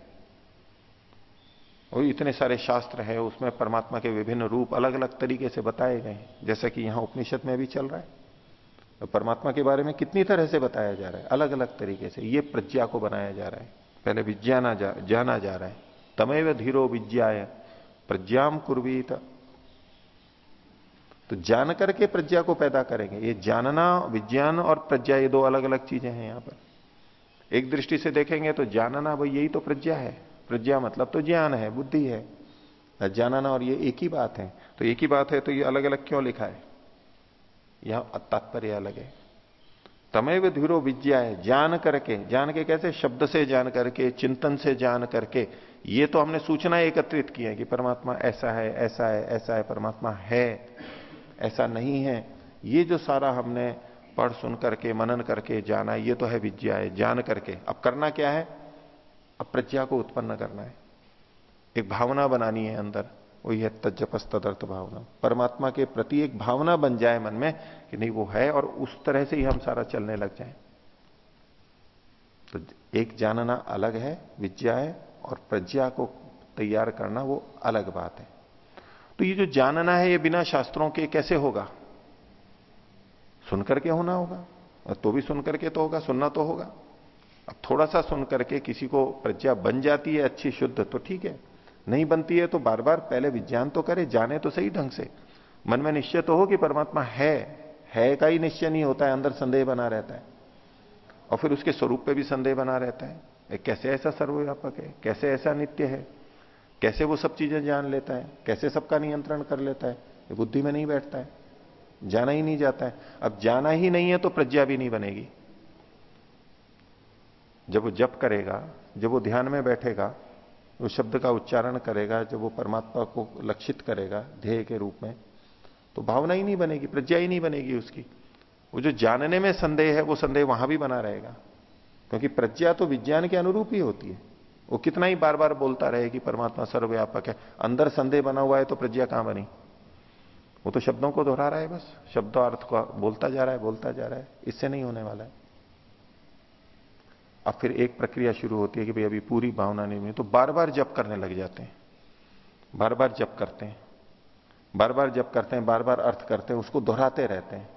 और इतने सारे शास्त्र है उसमें परमात्मा के विभिन्न रूप अलग अलग तरीके से बताए गए हैं। जैसा कि यहाँ उपनिषद में भी चल रहा है। तो परमात्मा के बारे में कितनी तरह से बताया जा रहा है? अलग अलग तरीके से। ये प्रज्ञा को बनाया जा रहा है। पहले विज्ञाना जा, जाना जा रहा है। तमेव धीरो विज्ञाय प्रज्ञाम कुर्वीत। तो जान करके प्रज्ञा को पैदा करेंगे। ये जानना विज्ञान और प्रज्ञा ये दो अलग अलग चीज़ें हैं यहाँ पर। एक दृष्टि से देखेंगे तो जानना भाई यही तो प्रज्ञा है। प्रज्ञा मतलब तो ज्ञान है, बुद्धि है। जानना और ये एक ही बात है। तो एक ही बात है तो ये अलग अलग क्यों लिखा है? यहाँ तात्पर्य अलग है। तमेव धीरो विद्या है, जान करके, जान के कैसे? शब्द से जान करके, चिंतन से जान करके। ये तो हमने सूचना एकत्रित की है कि परमात्मा ऐसा है ऐसा है ऐसा है, परमात्मा है, ऐसा नहीं है। ये जो सारा हमने पढ़ सुन करके, मनन करके जाना, ये तो है विद्या है, जान करके। अब करना क्या है? अब प्रज्ञा को उत्पन्न करना है। एक भावना बनानी है अंदर, वही है तजपस तदर्थ भावना। परमात्मा के प्रति एक भावना बन जाए मन में कि नहीं, वो है और उस तरह से ही हम सारा चलने लग जाए। तो एक जानना अलग है, विद्या है और प्रज्ञा को तैयार करना वो अलग बात है। तो ये जो जानना है, ये बिना शास्त्रों के कैसे होगा? सुनकर के होना होगा तो भी सुनकर के तो होगा, सुनना तो होगा। अब थोड़ा सा सुन करके किसी को प्रज्ञा बन जाती है अच्छी शुद्ध तो ठीक है। नहीं बनती है तो बार बार पहले विज्ञान तो करे, जाने तो सही ढंग से। मन में निश्चय तो हो कि परमात्मा है है का ही निश्चय नहीं होता है, अंदर संदेह बना रहता है। और फिर उसके स्वरूप पे भी संदेह बना रहता है। कैसे ऐसा सर्वव्यापक है? कैसे ऐसा नित्य है? कैसे वो सब चीज़ें जान लेता है? कैसे सबका नियंत्रण कर लेता है? बुद्धि में नहीं बैठता है। जाना ही नहीं जाता है। अब जाना ही नहीं है तो प्रज्ञा भी नहीं बनेगी। जब वो जप करेगा, जब वो ध्यान में बैठेगा, वो शब्द का उच्चारण करेगा, जब वो परमात्मा को लक्षित करेगा ध्येय के रूप में तो भावना ही नहीं बनेगी, प्रज्ञा ही नहीं बनेगी उसकी। वो जो जानने में संदेह है, वो संदेह वहाँ भी बना रहेगा। क्योंकि प्रज्ञा तो विज्ञान के अनुरूप ही होती है। वो कितना ही बार बार बोलता रहे कि परमात्मा सर्वव्यापक है, अंदर संदेह बना हुआ है तो प्रज्ञा कहाँ बनी? वो तो शब्दों को दोहरा रहा है बस। शब्द अर्थ को बोलता जा रहा है, बोलता जा रहा है, इससे नहीं होने वाला है। अब फिर एक प्रक्रिया शुरू होती है कि भाई अभी पूरी भावना नहीं हुई तो बार बार जप करने लग जाते हैं। बार बार जप करते हैं। बार बार जप करते हैं बार बार अर्थ करते हैं, उसको दोहराते रहते हैं।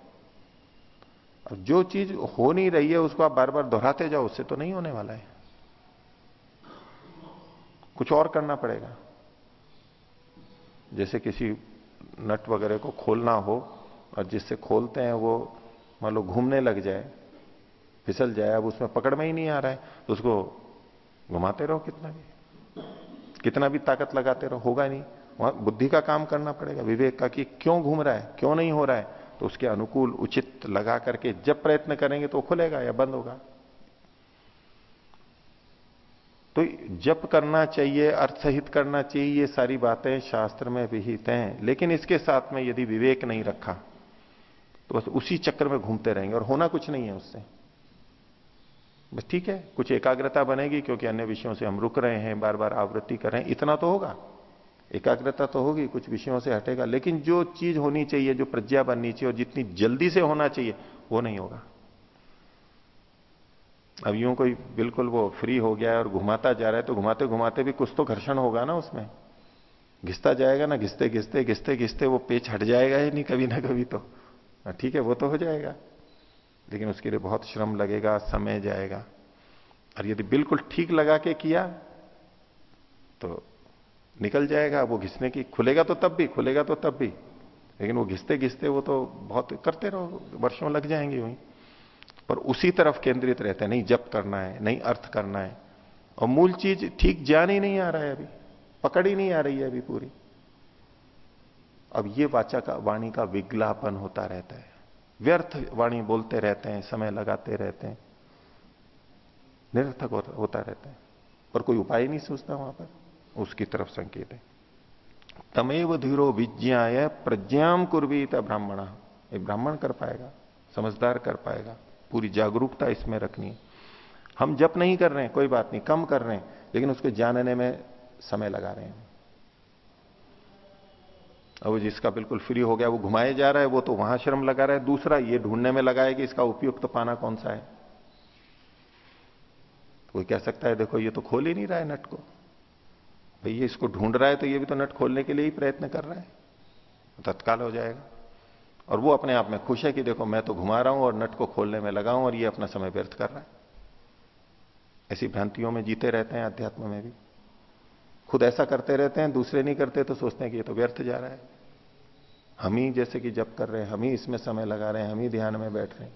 अब जो चीज़ हो नहीं रही है, उसको आप बार बार दोहराते जाओ, उससे तो नहीं होने वाला है। कुछ और करना पड़ेगा। जैसे किसी नट वगैरह को खोलना हो, और जिससे खोलते हैं वो, मान लो, घूमने लग जाए फिसल जाए, अब उसमें पकड़ में ही नहीं आ रहा है तो उसको घुमाते रहो कितना भी। कितना भी ताकत लगाते रहो, होगा नहीं। वहाँ बुद्धि का काम करना पड़ेगा, विवेक का कि क्यों घूम रहा है, क्यों नहीं हो रहा है। तो उसके अनुकूल, उचित लगा करके जब प्रयत्न करेंगे तो खुलेगा या बंद होगा। तो जप करना चाहिए अर्थ सहित करना चाहिए, ये सारी बातें शास्त्र में विहित हैं। लेकिन इसके साथ में यदि विवेक नहीं रखा तो बस उसी चक्कर में घूमते रहेंगे और होना कुछ नहीं है उससे। बस ठीक है कुछ एकाग्रता बनेगी क्योंकि अन्य विषयों से हम रुक रहे हैं बार बार आवृत्ति कर रहे हैं इतना तो होगा। एकाग्रता तो होगी कुछ विषयों से हटेगा लेकिन जो चीज़ होनी चाहिए जो प्रज्ञा बननी चाहिए और जितनी जल्दी से होना चाहिए वो नहीं होगा। अब यूँ कोई बिल्कुल वो फ्री हो गया है और घुमाता जा रहा है तो घुमाते घुमाते भी कुछ तो घर्षण होगा ना उसमें। घिसता जाएगा ना घिसते घिसते घिसते घिसते वो पेच हट जाएगा ही नहीं कभी ना कभी तो। हाँ, ठीक है वो तो हो जाएगा। लेकिन उसके लिए बहुत श्रम लगेगा, समय जाएगा। और यदि बिल्कुल ठीक लगा के किया तो निकल जाएगा, वो घिसने की, खुलेगा तो तब भी, खुलेगा तो तब भी। लेकिन वो घिसते घिसते वो तो बहुत करते रहो, वर्षों लग जाएँगे वहीं। पर उसी तरफ़ केंद्रित रहते हैं, नहीं जप करना है, नहीं अर्थ करना है। और मूल चीज़, ठीक जान ही नहीं आ रहा है अभी, पकड़ ही नहीं आ रही है अभी पूरी। अब ये वाचा का, वाणी का विज्ञापन होता रहता है। व्यर्थ वाणी बोलते रहते हैं, समय लगाते रहते हैं। निरर्थक होता रहता है। पर कोई उपाय नहीं सोचता वहाँ पर। उसकी तरफ़ संकेत है। तमेव धीरो विज्ञा प्रज्ञाम कुर्वीत ब्राह्मण। एक ब्राह्मण कर पाएगा, समझदार कर पाएगा। पूरी जागरूकता इसमें रखनी है। हम जप नहीं कर रहे हैं, कोई बात नहीं, कम कर रहे हैं, लेकिन उसको जानने में समय लगा रहे हैं। अब जिसका बिल्कुल फ्री हो गया, वो घुमाए जा रहा है, वो तो वहाँ श्रम लगा रहा है। दूसरा, ये ढूँढने में लगा है कि इसका उपयुक्त तो पाना कौन सा है? कोई कह सकता है, देखो, ये तो खोल ही नहीं रहा है नट को। भाई, ये इसको ढूंढ रहा है तो ये भी तो नट खोलने के लिए ही प्रयत्न कर रहा है। तत्काल हो जाएगा। और वो अपने आप में खुश है कि देखो, मैं तो घुमा रहा हूँ और नट को खोलने में लगा हूँ और ये अपना समय व्यर्थ कर रहा है। ऐसी भ्रांतियों में जीते रहते हैं अध्यात्म में भी। खुद ऐसा करते रहते हैं, दूसरे नहीं करते तो सोचते हैं कि ये तो व्यर्थ जा रहा है। हम ही जैसे कि जब कर रहे हैं, हम ही इसमें समय लगा रहे हैं, हम ही ध्यान में बैठ रहे हैं।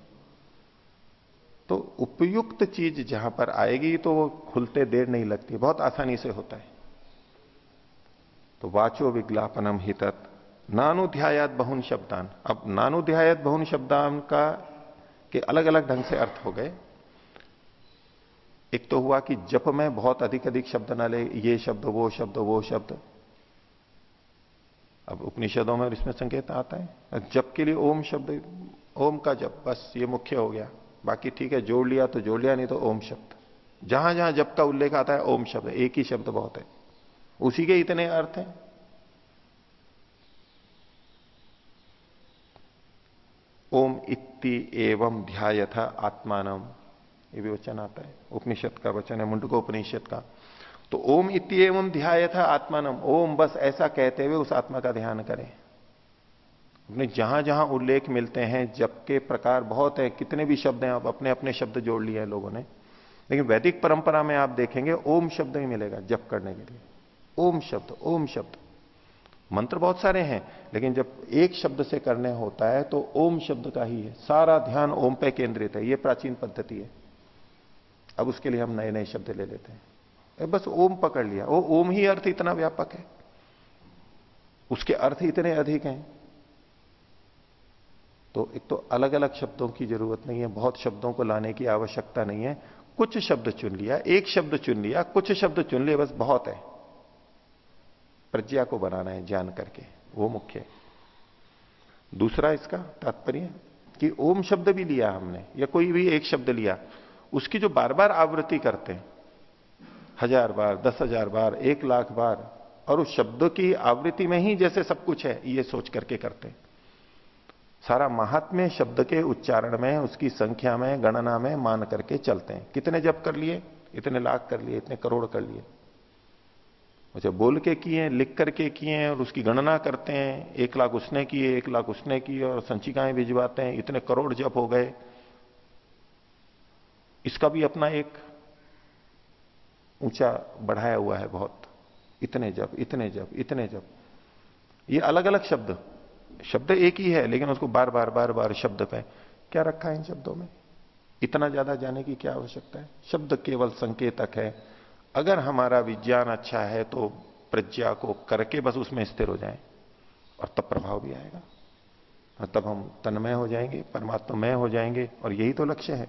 तो उपयुक्त चीज़ जहाँ पर आएगी तो वो खुलते देर नहीं लगती, बहुत आसानी से होता है। तो वाचो विज्ञापनम हितत, नानुध्यायात बहुन शब्दान। अब नानुध्यायात बहुन शब्दान का के अलग अलग ढंग से अर्थ हो गए। एक तो हुआ कि जप में बहुत अधिक अधिक शब्द ना ले, ये शब्द, वो शब्द वो शब्द। अब उपनिषदों में इसमें संकेत आता है। जप के लिए ओम शब्द, ओम का जप, बस ये मुख्य हो गया। बाकी ठीक है, जोड़ लिया तो जोड़ लिया, नहीं तो ओम शब्द। जहाँ जहाँ जप का उल्लेख आता है, ओम शब्द, एक ही शब्द बहुत है। उसी के इतने अर्थ हैं। ओम इति एवं ध्याय था आत्मानम। ये भी वचन आता है। उपनिषद का वचन है मुंडको उपनिषद का। तो ओम इति एवं ध्यायथ आत्मानम ओम बस ऐसा कहते हुए उस आत्मा का ध्यान करें। अपने जहाँ जहाँ उल्लेख मिलते हैं जब के प्रकार बहुत है, कितने भी शब्द हैं आप अपने अपने शब्द जोड़ लिए हैं लोगों ने। लेकिन वैदिक परंपरा में आप देखेंगे, ओम शब्द ही मिलेगा जप करने के लिए। ओम शब्द ओम शब्द। मंत्र बहुत सारे हैं, लेकिन जब एक शब्द से करने होता है तो ओम शब्द का ही है। सारा ध्यान ओम पे केंद्रित है, ये प्राचीन पद्धति है। अब उसके लिए हम नए नए शब्द ले लेते हैं। बस ओम पकड़ लिया। वो ओम ही अर्थ इतना व्यापक है। उसके अर्थ इतने अधिक हैं। तो एक तो अलग अलग शब्दों की ज़रूरत नहीं है। बहुत शब्दों को लाने की आवश्यकता नहीं है। कुछ शब्द चुन लिया, एक शब्द चुन लिया, कुछ शब्द चुन लिए, बस बहुत है। प्रज्ञा को बनाना है जान करके। वो मुख्य है। दूसरा इसका तात्पर्य कि ओम शब्द भी लिया हमने, या कोई भी एक शब्द लिया। उसकी जो बार बार आवृत्ति करते हैं, हज़ार बार, दस हज़ार बार, एक लाख बार, और उस शब्द की आवृत्ति में ही जैसे सब कुछ है, ये सोच करके करते हैं। सारा महात्म्य शब्द के उच्चारण में, उसकी संख्या में, गणना में मान करके चलते हैं। कितने जब कर लिए? इतने लाख कर लिए, इतने करोड़ कर लिए। अच्छा बोल के किए, लिख करके किए, और उसकी गणना करते हैं। एक लाख उसने किए, एक लाख उसने किए, और संचिकाएँ भिजवाते हैं। इतने करोड़ जप हो गए। इसका भी अपना एक ऊँचा बढ़ाया हुआ है बहुत। इतने जब इतने जब इतने जब। ये अलग अलग शब्द। शब्द एक ही है, लेकिन उसको बार बार बार बार शब्द पे क्या रखा है इन शब्दों में? इतना ज़्यादा जाने की क्या आवश्यकता है? शब्द केवल संकेतक है। अगर हमारा विज्ञान अच्छा है तो प्रज्ञा को करके बस उसमें स्थिर हो जाए, और तब प्रभाव भी आएगा। और तब हम तन्मय हो जाएँगे, परमात्मा हो जाएँगे, और यही तो लक्ष्य है।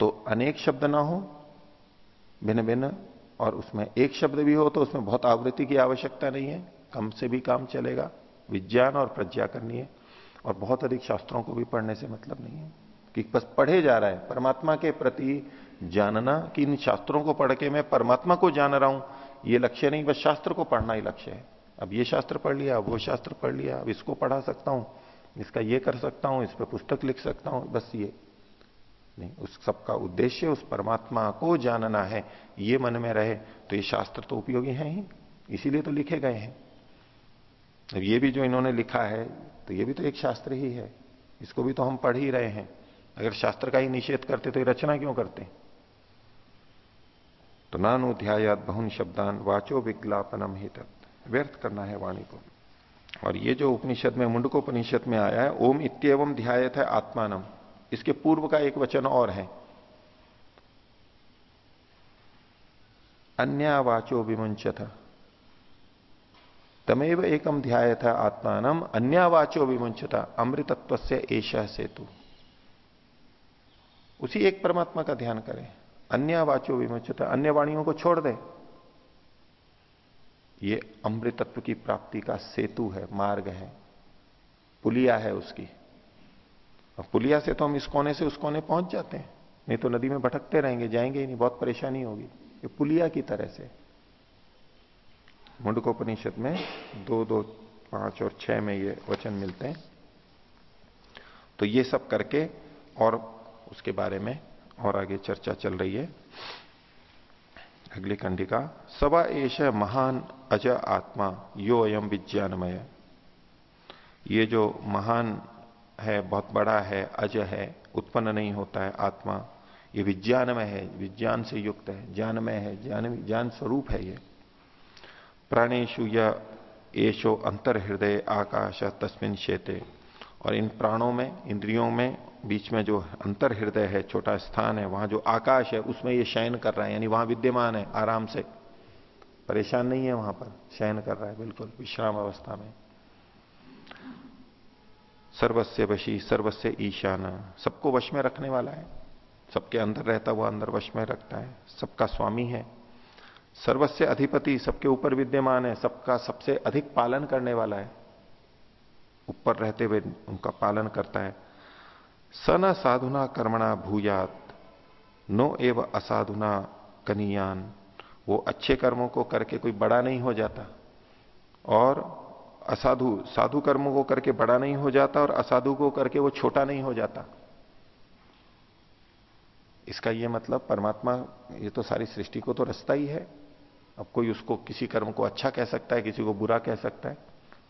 तो अनेक शब्द ना हो, भिन्न भिन्न, और उसमें एक शब्द भी हो तो उसमें बहुत आवृत्ति की आवश्यकता नहीं है। कम से भी काम चलेगा। विज्ञान और प्रज्ञा करनी है। और बहुत अधिक शास्त्रों को भी पढ़ने से मतलब नहीं है कि बस पढ़े जा रहा है। परमात्मा के प्रति जानना कि इन शास्त्रों को पढ़ के मैं परमात्मा को जान रहा हूँ, ये लक्ष्य नहीं, बस शास्त्र को पढ़ना ही लक्ष्य है। अब ये शास्त्र पढ़ लिया, वो शास्त्र पढ़ लिया, अब इसको पढ़ा सकता हूँ, इसका ये कर सकता हूँ, इस पर पुस्तक लिख सकता हूँ, बस ये। नहीं, उस सबका उद्देश्य उस परमात्मा को जानना है, ये मन में रहे तो ये शास्त्र तो उपयोगी है ही, इसीलिए तो लिखे गए हैं। अब ये भी जो इन्होंने लिखा है तो ये भी तो एक शास्त्र ही है, इसको भी तो हम पढ़ ही रहे हैं। अगर शास्त्र का ही निषेध करते तो ये रचना क्यों करते? तो नानुध्यायात बहुन शब्दान वाचो विज्ञापनम ही व्यर्थ करना है वाणी को। और ये जो उपनिषद में, मुंडकोपनिषद में आया है, ओम इतम ध्यायत है आत्मानम। इसके पूर्व का एक वचन और है। अन्यावाचो विमुंचत तमेव एकम ध्याय था आत्मान अन्यावाचो विमुंचता अमृतत्व से ऐसा सेतु। उसी एक परमात्मा का ध्यान करें। अन्य अन्यावाचो विमुंचता अन्य वाणियों को छोड़ दे। ये अमृतत्व की प्राप्ति का सेतु है, मार्ग है, पुलिया है उसकी। अब पुलिया से तो हम इस कोने से उस कोने पहुँच जाते हैं। नहीं तो नदी में भटकते रहेंगे, जाएँगे ही नहीं, बहुत परेशानी होगी। ये पुलिया की तरह से। मुंडकोपनिषद में दो दो, पाँच और छह में ये वचन मिलते हैं। तो ये सब करके और उसके बारे में और आगे चर्चा चल रही है। अगली कंडिका, सवा एश महान अज आत्मा यो अयम विज्ञानमय। ये जो महान है, बहुत बड़ा है अज है, उत्पन्न नहीं होता है आत्मा। ये विज्ञानमय है, विज्ञान से युक्त है, ज्ञानमय है, ज्ञान ज्ञान स्वरूप है ये। प्राणेशु या एशो अंतर हृदय आकाश तस्मिन शेते। और इन प्राणों में, इंद्रियों में बीच में जो अंतर हृदय है, छोटा स्थान है, वहाँ जो आकाश है, उसमें ये शयन कर रहा है, यानी वहाँ विद्यमान है, आराम से। परेशान नहीं है वहाँ पर, शयन कर रहा है, बिल्कुल, विश्राम अवस्था में। सर्वस्य वशी, सर्वस्य ईशान। सबको वश में रखने वाला है। सबके अंदर रहता हुआ अंदर वश में रखता है। सबका स्वामी है। सर्वस्य अधिपति, सबके ऊपर विद्यमान है। सबका सबसे अधिक पालन करने वाला है। ऊपर रहते हुए उनका पालन करता है। स न साधुना कर्मणा भूयात। नो एव असाधुना कनियान। वो अच्छे कर्मों को करके कोई बड़ा नहीं हो जाता। और असाधु, साधु कर्मों को करके बड़ा नहीं हो जाता और असाधु को करके वो छोटा नहीं हो जाता। इसका ये मतलब परमात्मा, ये तो सारी सृष्टि को तो रस्ता ही है। अब कोई उसको, किसी कर्म को अच्छा कह सकता है, किसी को बुरा कह सकता है।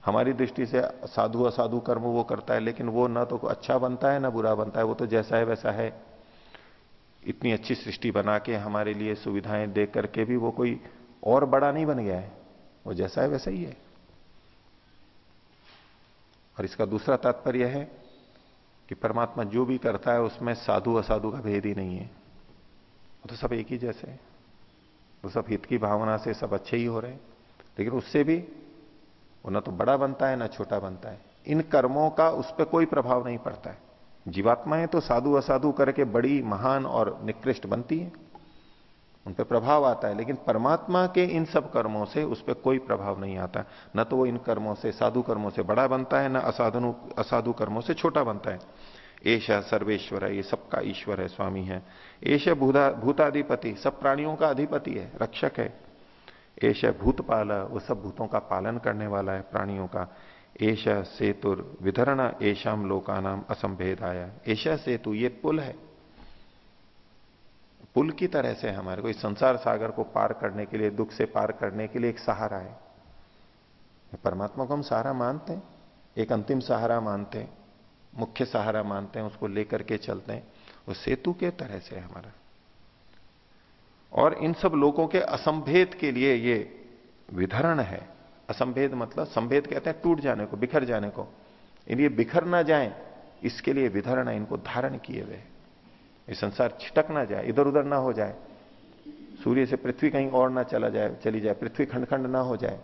हमारी दृष्टि से साधु, असाधु कर्म वो करता है, लेकिन वो ना तो अच्छा बनता है, ना बुरा बनता है, वो तो जैसा है वैसा है। इतनी अच्छी सृष्टि बना के हमारे लिए सुविधाएँ दे करके भी वो कोई और बड़ा नहीं बन गया है। वो जैसा है वैसा ही है। और इसका दूसरा तात्पर्य है कि परमात्मा जो भी करता है, उसमें साधु असाधु का भेद ही नहीं है। वो तो सब एक ही जैसे है। वो सब हित की भावना से सब अच्छे ही हो रहे हैं। लेकिन उससे भी वो ना तो बड़ा बनता है, ना छोटा बनता है। इन कर्मों का उस पर कोई प्रभाव नहीं पड़ता है। जीवात्माएँ तो साधु असाधु करके बड़ी, महान और निकृष्ट बनती है। उन पर प्रभाव आता है, लेकिन परमात्मा के इन सब कर्मों से उस पर कोई प्रभाव नहीं आता। न तो वो इन कर्मों से, साधु कर्मों से बड़ा बनता है, न असाधु असाधु कर्मों से छोटा बनता है। ऐशा सर्वेश्वर है ये सबका ईश्वर है, स्वामी है। ऐश भूता भूताधिपति, सब प्राणियों का अधिपति है, रक्षक है। ऐश भूतपाल, वो सब भूतों का पालन करने वाला है, प्राणियों का। ऐशा सेतुर विधरण ऐशाम लोकानाम असंभेद आया ऐशा सेतु, ये पुल है। पुल की तरह से हमारे को इस संसार सागर को पार करने के लिए, दुख से पार करने के लिए एक सहारा है। परमात्मा को हम सहारा मानते हैं, एक अंतिम सहारा मानते हैं, मुख्य सहारा मानते हैं, उसको लेकर के चलते हैं वो सेतु के तरह से हमारा। और इन सब लोगों के असंभेद के लिए ये विधरण है। असंभेद मतलब संभेद कहते हैं टूट जाने को, बिखर जाने को। इन्हें बिखर ना जाए, इसके लिए विधरण है इनको धारण किए हुए ये संसार छिटक ना जाए इधर उधर ना हो जाए। सूर्य से पृथ्वी कहीं और ना चला जाए, चली जाए, पृथ्वी खंड खंड ना हो जाए।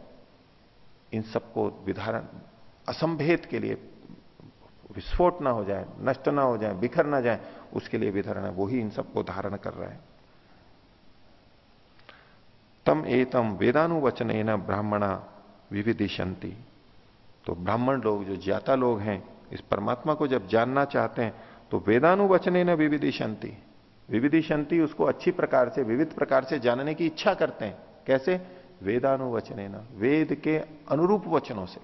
इन सबको विधारण, असंभेद के लिए विस्फोट ना हो जाए, नष्ट ना हो जाए, बिखर ना जाए, उसके लिए विधरण है। वही इन सबको धारण कर रहा है। तम एतम वेदानुवचन न ब्राह्मणा विविधिशंति तो ब्राह्मण लोग, जो ज्ञाता लोग हैं, इस परमात्मा को जब जानना चाहते हैं तो वेदानुवचने न विविधि शांति विविधि शांति उसको अच्छी प्रकार से, विविध प्रकार से जानने की इच्छा करते हैं। कैसे? वेदानुवचने न। वेद के अनुरूप वचनों से।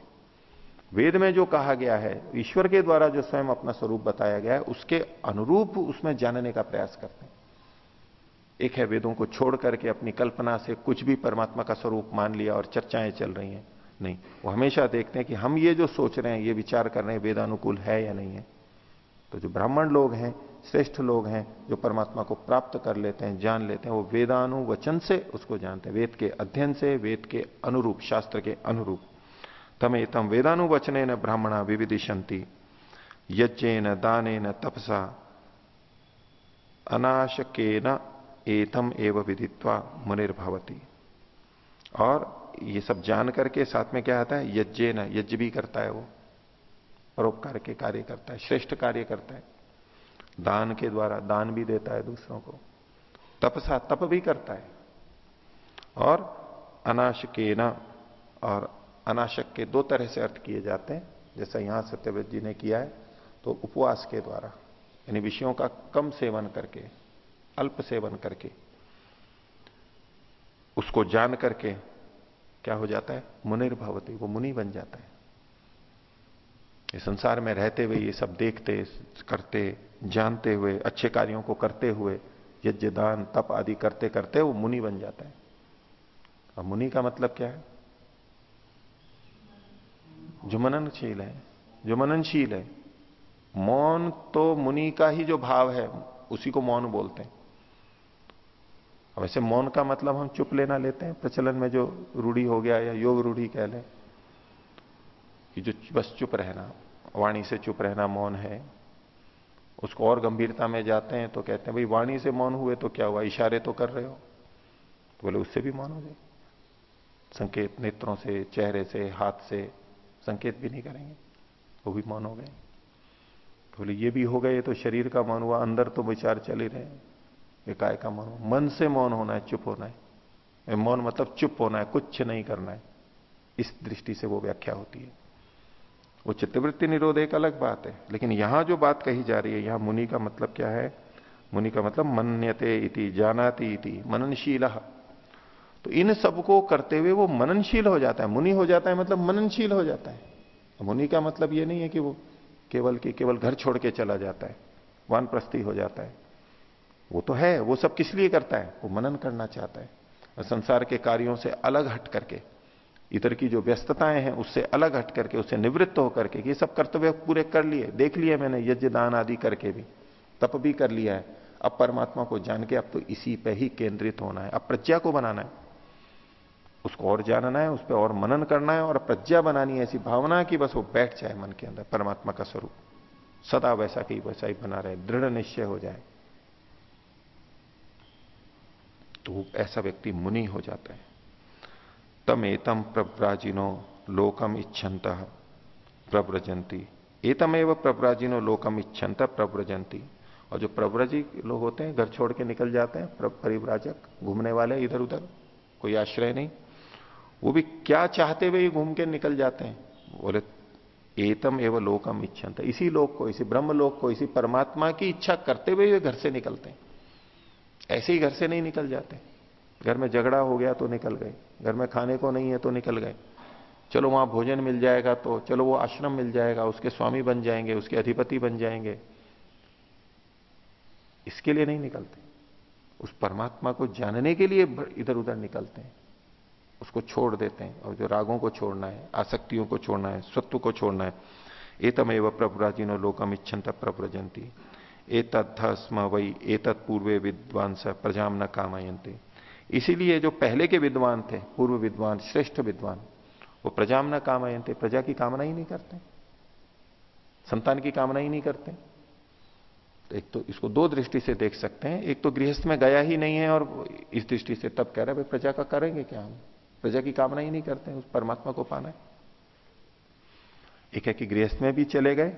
वेद में जो कहा गया है, ईश्वर के द्वारा जो स्वयं अपना स्वरूप बताया गया है, उसके अनुरूप उसमें जानने का प्रयास करते हैं। एक है वेदों को छोड़ करके अपनी कल्पना से कुछ भी परमात्मा का स्वरूप मान लिया और चर्चाएँ चल रही हैं। नहीं, वो हमेशा देखते हैं कि हम ये जो सोच रहे हैं, ये विचार कर रहे हैं, वेदानुकूल है या नहीं है। तो जो ब्राह्मण लोग हैं, श्रेष्ठ लोग हैं, जो परमात्मा को प्राप्त कर लेते हैं, जान लेते हैं, वो वेदानुवचन से उसको जानते हैं, वेद के अध्ययन से, वेद के अनुरूप, शास्त्र के अनुरूप। तमे तम वेदानुवचने न ब्राह्मणा विविधिशंति यज्ञेन, दानेन, तपसा, अनाशकेन एतम एव विदित्वा मुनिर्भवती। और ये सब जान करके साथ में क्या आता है? यज्ञ न यज्ञ भी करता है वो। परोपकार के कार्य करता है, श्रेष्ठ कार्य करता है। दान के द्वारा दान भी देता है दूसरों को। तपसा तप भी करता है। और अनाशके न और अनाशक के दो तरह से अर्थ किए जाते हैं। जैसा यहाँ सत्यव्रत जी ने किया है तो उपवास के द्वारा, यानी विषयों का कम सेवन करके, अल्प सेवन करके, उसको जान करके क्या हो जाता है? मुनिर्भवती, वो मुनि बन जाता है। ये संसार में रहते हुए, ये सब देखते, करते, जानते हुए, अच्छे कार्यों को करते हुए यज्ञ दान तप आदि करते करते वो मुनि बन जाता है। अब मुनि का मतलब क्या है? जो मननशील है, जो मननशील है, मौन तो मुनि का ही जो भाव है, उसी को मौन बोलते हैं। ऐसे मौन का मतलब हम चुप लेना लेते हैं, प्रचलन में जो रूढ़ी हो गया या योग रूढ़ी कह लें। कि जो बस चुप रहना, वाणी से चुप रहना मौन है। उसको और गंभीरता में जाते हैं तो कहते हैं, भाई, वाणी से मौन हुए तो क्या हुआ? इशारे तो कर रहे हो? तो बोले, उससे भी मौन हो जाए संकेत नेत्रों से, चेहरे से, हाथ से संकेत भी नहीं करेंगे। वो भी मौन हो गए। तो बोले, ये भी हो गए तो शरीर का मौन हुआ, अंदर तो विचार चल ही। रहे ये का मौन मन से मौन होना है, चुप होना है। मौन मतलब चुप होना है, कुछ नहीं करना है। इस दृष्टि से वो व्याख्या होती है। वो चित्तवृत्ति निरोध एक अलग बात है। लेकिन यहाँ जो बात कही जा रही है, यहाँ मुनि का मतलब क्या है? मुनि का मतलब मन्यते इति, जानाति इति, मननशील। तो इन सबको करते हुए वो मननशील हो जाता है। मुनि हो जाता है मतलब मननशील हो जाता है। मुनि का मतलब ये नहीं है कि वो केवल कि केवल घर छोड़ के चला जाता है, वानप्रस्थी हो जाता है। वो तो है, वो सब किस लिए करता है? वो मनन करना चाहता है। संसार के कार्यों से अलग हट करके। इधर की जो व्यस्तताएँ हैं, उससे अलग हट करके, उससे निवृत्त होकर के, ये सब कर्तव्य पूरे कर लिए, देख लिए मैंने, यज्ञ दान आदि करके भी, तप भी कर लिया है। अब परमात्मा को जान के अब तो इसी पे ही केंद्रित होना है, अब प्रज्ञा को बनाना है। उसको और जानना है, उस पर और मनन करना है, और प्रज्ञा बनानी है, ऐसी भावना कि बस वो बैठ जाए मन के अंदर, परमात्मा का स्वरूप। सदा वैसा की वैसा ही बना रहे, दृढ़ निश्चय हो जाए। तो ऐसा व्यक्ति मुनि हो जाता है। तम एतम प्रव्राजिनो लोकम इच्छन्त। प्रव्रजंती एतम एवं प्रव्राजिनो लोकम इच्छन्त प्रव्रजंती और जो प्रव्रजी लोग होते हैं, घर छोड़ के निकल जाते हैं परिव्राजक, घूमने वाले इधर उधर कोई आश्रय नहीं। वो भी क्या चाहते हुए घूम के निकल जाते हैं? बोले, एतम एवं लोकम इच्छन्त। इसी लोक को, इसी ब्रह्म लोक को, इसी परमात्मा की इच्छा करते हुए घर से निकलते हैं। ऐसे ही घर से नहीं निकल जाते। घर में झगड़ा हो गया तो निकल गए। घर में खाने को नहीं है तो निकल गए। चलो वहाँ भोजन मिल जाएगा तो चलो वो आश्रम मिल जाएगा, उसके स्वामी बन जाएँगे, उसके अधिपति बन जाएँगे। इसके लिए नहीं निकलते। उस परमात्मा को जानने के लिए इधर उधर निकलते हैं। उसको छोड़ देते हैं और जो रागों को छोड़ना है, आसक्तियों को छोड़ना है, स्वत्व को छोड़ना है, एतमेव प्रभुराजिनो लोकम इच्छन्त प्रव्रजंती एतत्म वही एतत् पूर्वे विद्वान स प्रजाम न कामयंती इसीलिए जो पहले के विद्वान थे, पूर्व विद्वान, श्रेष्ठ विद्वान, वो प्रजाम न कामयंते, प्रजा की कामना ही नहीं करते। संतान की कामना ही नहीं करते। तो एक तो इसको दो दृष्टि से देख सकते हैं। एक तो गृहस्थ में गया ही नहीं है और इस दृष्टि से तब कह रहे भाई, प्रजा का करेंगे क्या हम? प्रजा की कामना ही नहीं करते, उस परमात्मा को पाना है। एक है कि गृहस्थ में भी चले गए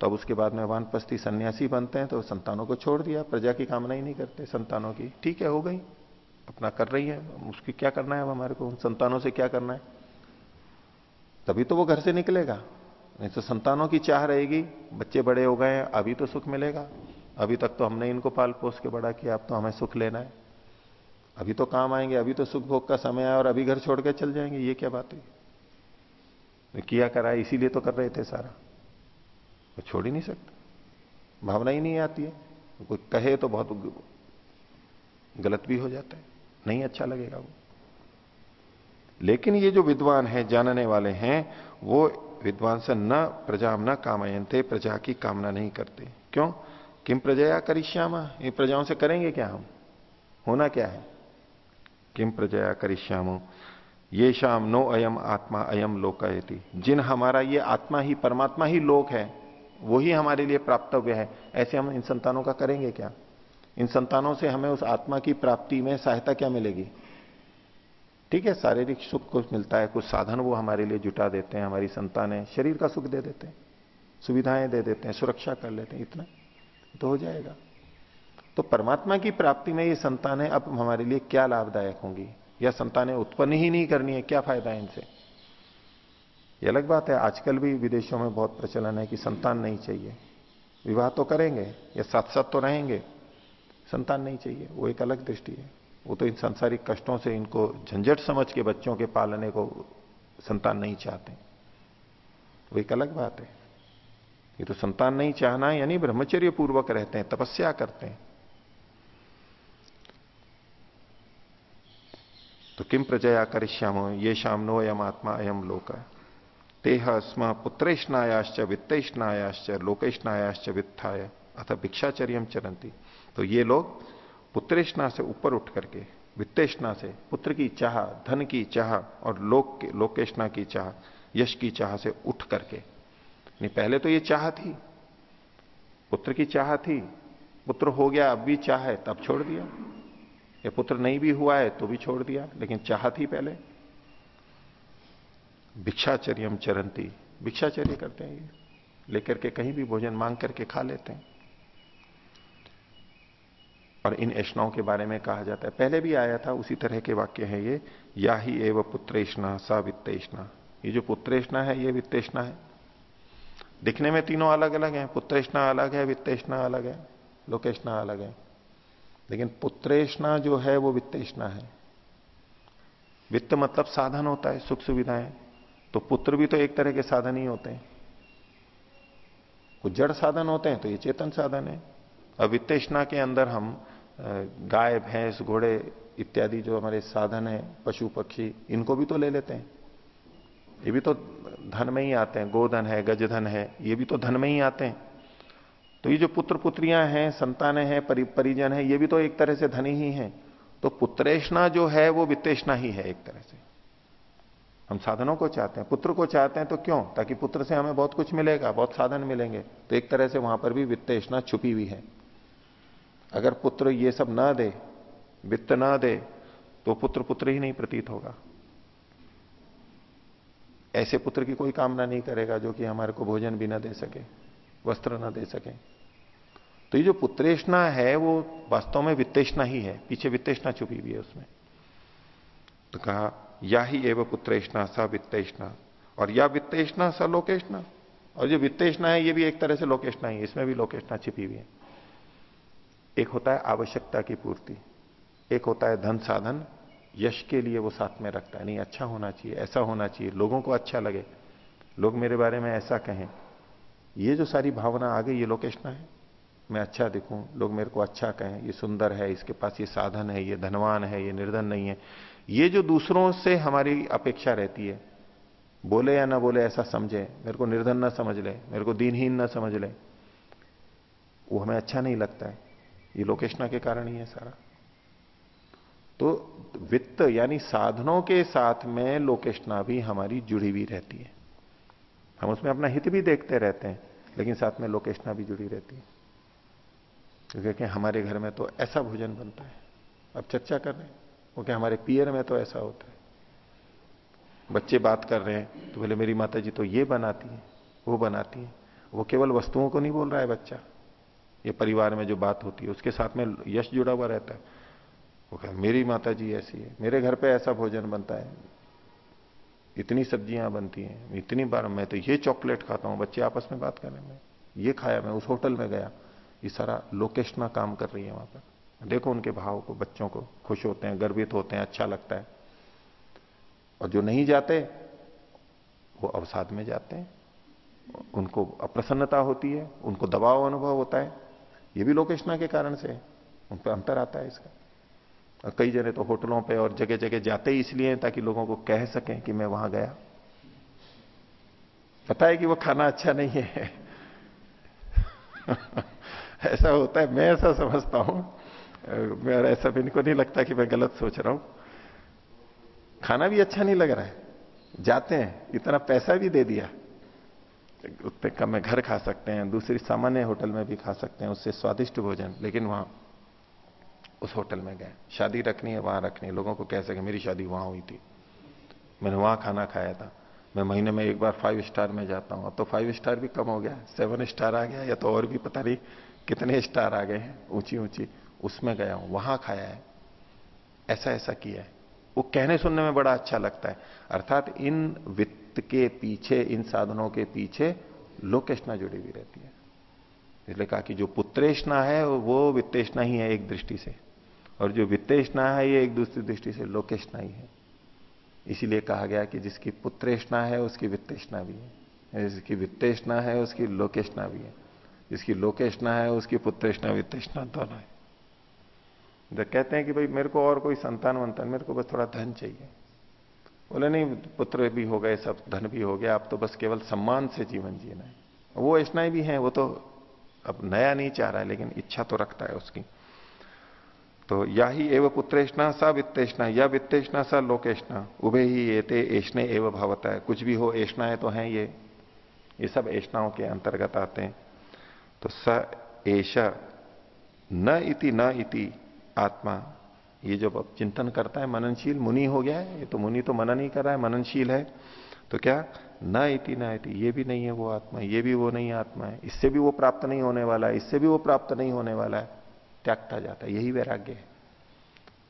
तो अब उसके बाद में वानपस्थी सन्यासी बनते हैं तो संतानों को छोड़ दिया, प्रजा की कामना ही नहीं करते, संतानों की ठीक है, हो गई। अपना कर रही है। उसकी क्या करना है? अब हमारे को उन संतानों से क्या करना है? तभी तो वो घर से निकलेगा। नहीं तो संतानों की चाह रहेगी, बच्चे बड़े हो गए, अभी तो सुख मिलेगा। अभी तक तो हमने इनको पाल पोस के बड़ा किया, अब तो हमें सुख लेना है। अभी तो काम आएँगे, अभी तो सुख भोग का समय आया और अभी घर छोड़ के चल जाएँगे। ये क्या बात है किया करा, इसीलिए तो कर रहे थे सारा। वो छोड़ ही नहीं सकते। भावना ही नहीं आती है। कोई कहे तो बहुत गलत भी हो जाता है। नहीं अच्छा लगेगा वो। लेकिन ये जो विद्वान है, जानने वाले हैं, वो विद्वान से न प्रजा न कामयंते प्रजा की कामना नहीं करते। क्यों? किम प्रजया करिश्यामा ये प्रजाओं से करेंगे क्या हम? होना क्या है? किम प्रजया करिश्यामो ये शाम नो अयम आत्मा, अयम लोकयति। जिन हमारा ये आत्मा ही, परमात्मा ही लोक है, वो ही हमारे लिए प्राप्तव्य है। ऐसे हम इन संतानों का करेंगे क्या? इन संतानों से हमें उस आत्मा की प्राप्ति में सहायता क्या मिलेगी? ठीक है, शारीरिक सुख कुछ मिलता है, कुछ साधन वो हमारे लिए जुटा देते हैं, हमारी संतान शरीर का सुख दे देते हैं, सुविधाएँ दे देते हैं, सुरक्षा कर लेते हैं, इतना तो हो जाएगा। तो परमात्मा की प्राप्ति में ये संतानें अब हमारे लिए क्या लाभदायक होंगी? या संतानें उत्पन्न ही नहीं करनी है, क्या फ़ायदा है इनसे? ये अलग बात है, आजकल भी विदेशों में बहुत प्रचलन है कि संतान नहीं चाहिए। विवाह तो करेंगे, या साथ साथ तो रहेंगे संतान नहीं चाहिए, वो एक अलग दृष्टि है। वो तो इन सांसारिक कष्टों से इनको झंझट समझ के बच्चों के पालने को संतान नहीं चाहते। वो एक अलग बात है। ये तो संतान नहीं चाहना है यानी ब्रह्मचर्य पूर्वक रहते हैं, तपस्या करते हैं। तो किम प्रजया करिष्यामो, ये शाम नो अयम आत्मा अयम लोक। तेह स्म पुत्रेष्णायाश्च, वित्तेष्णायाश्च, लोकेष्णायाश्च वित्थाय। अथ भिक्षाचर्य चरंती तो ये लोग पुत्रेष्णा से ऊपर उठ करके, वित्तेष्णा से, पुत्र की चाह, धन की चाह और लोक के, लोकेष्णा की चाह, यश की चाह से उठ करके। नहीं, पहले तो ये चाह थी। पुत्र की चाह थी। पुत्र हो गया, अब भी चाह है, तब छोड़ दिया। ये पुत्र नहीं भी हुआ है तो भी छोड़ दिया, लेकिन चाह थी पहले। भिक्षाचर्यम चरंती। भिक्षाचर्य करते हैं ये। लेकर के कहीं भी भोजन मांग करके खा लेते हैं। और इन ऐष्णाओं के बारे में कहा जाता है। पहले भी आया था, उसी तरह के वाक्य है ये या ही एवं पुत्रेष्णा स वित्तेषणा। ये जो पुत्रेष्णा है, ये वित्तेषणा है। दिखने में तीनों अलग अलग हैं। पुत्रेष्णा अलग है, वित्तेषणा अलग है, लोकेष्णा अलग है। लेकिन पुत्रेष्णा जो है, वो वित्तेष्णा है। वित्त मतलब साधन होता है, सुख सुविधाएँ। तो पुत्र भी तो एक तरह के साधन ही होते हैं। कुछ जड़ साधन होते हैं तो ये चेतन साधन है। अब वित्तेषणा के अंदर हम गाय भैंस घोड़े इत्यादि जो हमारे साधन है पशु पक्षी इनको भी तो ले लेते हैं। ये भी तो धन में ही आते हैं। गोधन है गजधन है ये भी तो धन में ही आते हैं। तो ये जो पुत्र पुत्रियाँ हैं संतानें हैं परि, परिजन है ये भी तो एक तरह से धनी ही हैं। तो पुत्रेशना जो है वो वित्तेषणा ही है एक तरह से। हम साधनों को चाहते हैं। पुत्र को चाहते हैं तो क्यों? ताकि पुत्र से हमें बहुत कुछ मिलेगा बहुत साधन मिलेंगे। तो एक तरह से वहाँ पर भी वित्तेषणा छुपी हुई है। अगर पुत्र ये सब ना दे, वित्त ना दे तो पुत्र पुत्र ही नहीं प्रतीत होगा। ऐसे पुत्र की कोई कामना नहीं करेगा जो कि हमारे को भोजन भी ना दे सके, वस्त्र ना दे सके। तो ये जो पुत्रेशना है, वो वास्तव में वित्तेषणा ही है, पीछे वित्तेषणा छुपी हुई है उसमें। तो कहा, या ही एवं पुत्रेशना स वित्तेषणा, और या वित्तेषणा स लोकेशना और जो वित्तेषणा है, ये भी एक तरह से लोकेशना ही है, इसमें भी लोकेशना छिपी हुई है। एक होता है आवश्यकता की पूर्ति, एक होता है धन साधन, यश के लिए वो साथ में रखता है। नहीं अच्छा होना चाहिए, ऐसा होना चाहिए, लोगों को अच्छा लगे, लोग मेरे बारे में ऐसा कहें। ये जो सारी भावना आ गई, ये लोकेशना है। मैं अच्छा दिखूं, लोग मेरे को अच्छा कहें, ये सुंदर है, इसके पास ये साधन है, ये धनवान है, ये निर्धन नहीं है। ये जो दूसरों से हमारी अपेक्षा रहती है, बोले या ना बोले ऐसा समझे, मेरे को निर्धन ना समझ ले, मेरे को दीनहीन ना समझ ले, वो हमें अच्छा नहीं लगता है। ये लोकेशना के कारण ही है सारा। तो वित्त यानी साधनों के साथ में लोकेशना भी हमारी जुड़ी हुई रहती है। हम उसमें अपना हित भी देखते रहते हैं, लेकिन साथ में लोकेशना भी जुड़ी रहती है। क्योंकि हमारे घर में तो ऐसा भोजन बनता है। अब चर्चा कर रहे हैं। क्योंकि हमारे पियर में तो ऐसा होता है। बच्चे बात कर रहे हैं तो बोले, मेरी माता जी तो ये बनाती है, वो बनाती है। वो केवल वस्तुओं को नहीं बोल रहा है बच्चा। ये परिवार में जो बात होती है, उसके साथ में यश जुड़ा हुआ रहता है। वो कह मेरी माता जी ऐसी है, मेरे घर पे ऐसा भोजन बनता है, इतनी सब्ज़ियाँ बनती हैं, इतनी बार मैं तो ये चॉकलेट खाता हूँ, बच्चे आपस में बात कर हैं ये खाया मैं, उस होटल में गया, ये सारा लोकेशना काम कर रही है वहाँ पर। देखो उनके भाव को, बच्चों को, खुश होते हैं, गर्वित होते हैं अच्छा लगता है। और जो नहीं जाते, वो अवसाद में जाते हैं। उनको अप्रसन्नता होती है, उनको दबाव अनुभव होता है ये भी लोकेशना के कारण से उन पर अंतर आता है इसका। और कई जने तो होटलों पे और जगह जगह जाते ही इसलिए ताकि लोगों को कह सकें कि मैं वहाँ गया। पता है कि वो खाना अच्छा नहीं है। (laughs) ऐसा होता है, मैं ऐसा समझता हूँ। मेरा ऐसा भी इनको नहीं लगता कि मैं गलत सोच रहा हूँ। खाना भी अच्छा नहीं लग रहा है। जाते हैं, इतना पैसा भी दे दिया। उतने कम में घर खा सकते हैं, दूसरी सामान्य होटल में भी खा सकते हैं, उससे स्वादिष्ट भोजन। लेकिन वहाँ, उस होटल में गए। शादी रखनी है, वहाँ रखनी है। लोगों को कह सके, मेरी शादी वहाँ हुई थी। मैंने वहाँ खाना खाया था। मैं महीने में एक बार फाइव स्टार में जाता हूँ। अब तो फाइव स्टार भी कम हो गया सेवन स्टार आ गया या तो और भी पता नहीं कितने स्टार आ गए हैं। ऊँची ऊँची उसमें गया हूँ। वहाँ खाया है। ऐसा ऐसा किया है। वो कहने सुनने में बड़ा अच्छा लगता है। अर्थात इन वित्त के पीछे, इन साधनों के पीछे लोकेशना जुड़ी हुई रहती है। इसलिए कहा कि जो पुत्रेशना है, वो वित्तेषणा ही है एक दृष्टि से। और जो वित्तेषणा है, ये एक दूसरी दृष्टि से लोकेशना ही है। इसीलिए कहा गया कि जिसकी पुत्रेशना है, उसकी वित्तेषणा भी है। जिसकी वित्तेषणा है, उसकी लोकेशना भी है। जिसकी लोकेष्णा है, उसकी पुत्रेशना वित्तेषणा दोनों है। जब कहते हैं कि भाई मेरे को और कोई संतान वंतान मेरे को बस थोड़ा धन चाहिए। बोले, नहीं, पुत्र भी हो गए, सब धन भी हो गया अब तो बस केवल सम्मान से जीवन जीना है। वो ऐसा भी है, वो तो अब नया नहीं चाह रहा है, लेकिन इच्छा तो रखता है उसकी। तो या ही एवं पुत्रेशना सा वित्तेष्णा, या वित्तेष्णा सा लोकेष्णा, उभे ही ये ते ऐष्णे एवं भावता। है कुछ भी हो, ऐष्णाएँ तो हैं ये। ये सब ऐष्णाओं के अंतर्गत आते हैं। तो स एश न इति न इति आत्मा ये जब अब चिंतन करता है, मननशील मुनि हो गया है, ये तो मुनि तो मनन ही कर रहा है, मननशील है। तो क्या? न इति न इति, ये भी नहीं है वो आत्मा, ये भी वो नहीं आत्मा है। इससे भी वो प्राप्त नहीं होने वाला है, इससे भी वो प्राप्त नहीं होने वाला है। त्यागता जाता है, यही वैराग्य है।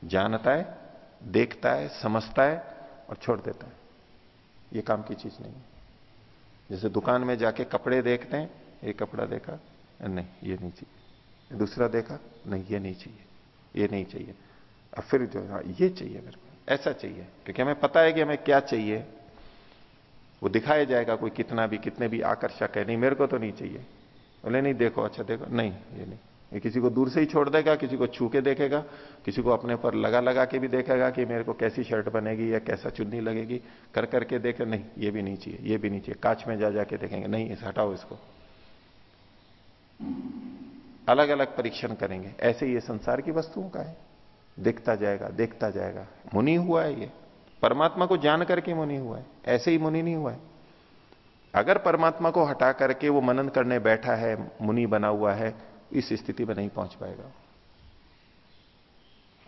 जानता है, देखता है, समझता है और छोड़ देता है। ये काम की चीज़ नहीं है। जैसे दुकान में जाके कपड़े देखते हैं, ये कपड़ा देखा, नहीं, ये नहीं चाहिए। दूसरा देखा, नहीं, ये नहीं चाहिए। ये नहीं चाहिए। अब फिर जो हाँ ये चाहिए मेरे को, ऐसा चाहिए, क्योंकि हमें पता है कि हमें क्या चाहिए। वो दिखाया जाएगा कोई कितना भी, कितने भी आकर्षक है, नहीं, मेरे को तो नहीं चाहिए। बोले, नहीं, देखो अच्छा देखो, नहीं, ये नहीं। ये किसी को दूर से ही छोड़ देगा, किसी को छू के देखेगा, किसी को अपने पर लगा लगा के भी देखेगा कि मेरे को कैसी शर्ट बनेगी या कैसा चुन्नी लगेगी, कर, करके देखे, नहीं, ये भी नहीं चाहिए, ये भी नहीं चाहिए। कांच में जा जाके देखेंगे, नहीं, इस हटाओ इसको। अलग अलग परीक्षण करेंगे, ऐसे ये संसार की वस्तुओं का है। देखता जाएगा देखता जाएगा। मुनि हुआ है ये। परमात्मा को जान करके मुनि हुआ है। ऐसे ही मुनि नहीं हुआ है। अगर परमात्मा को हटा करके वो मनन करने बैठा है, मुनि बना हुआ है, इस स्थिति में नहीं पहुँच पाएगा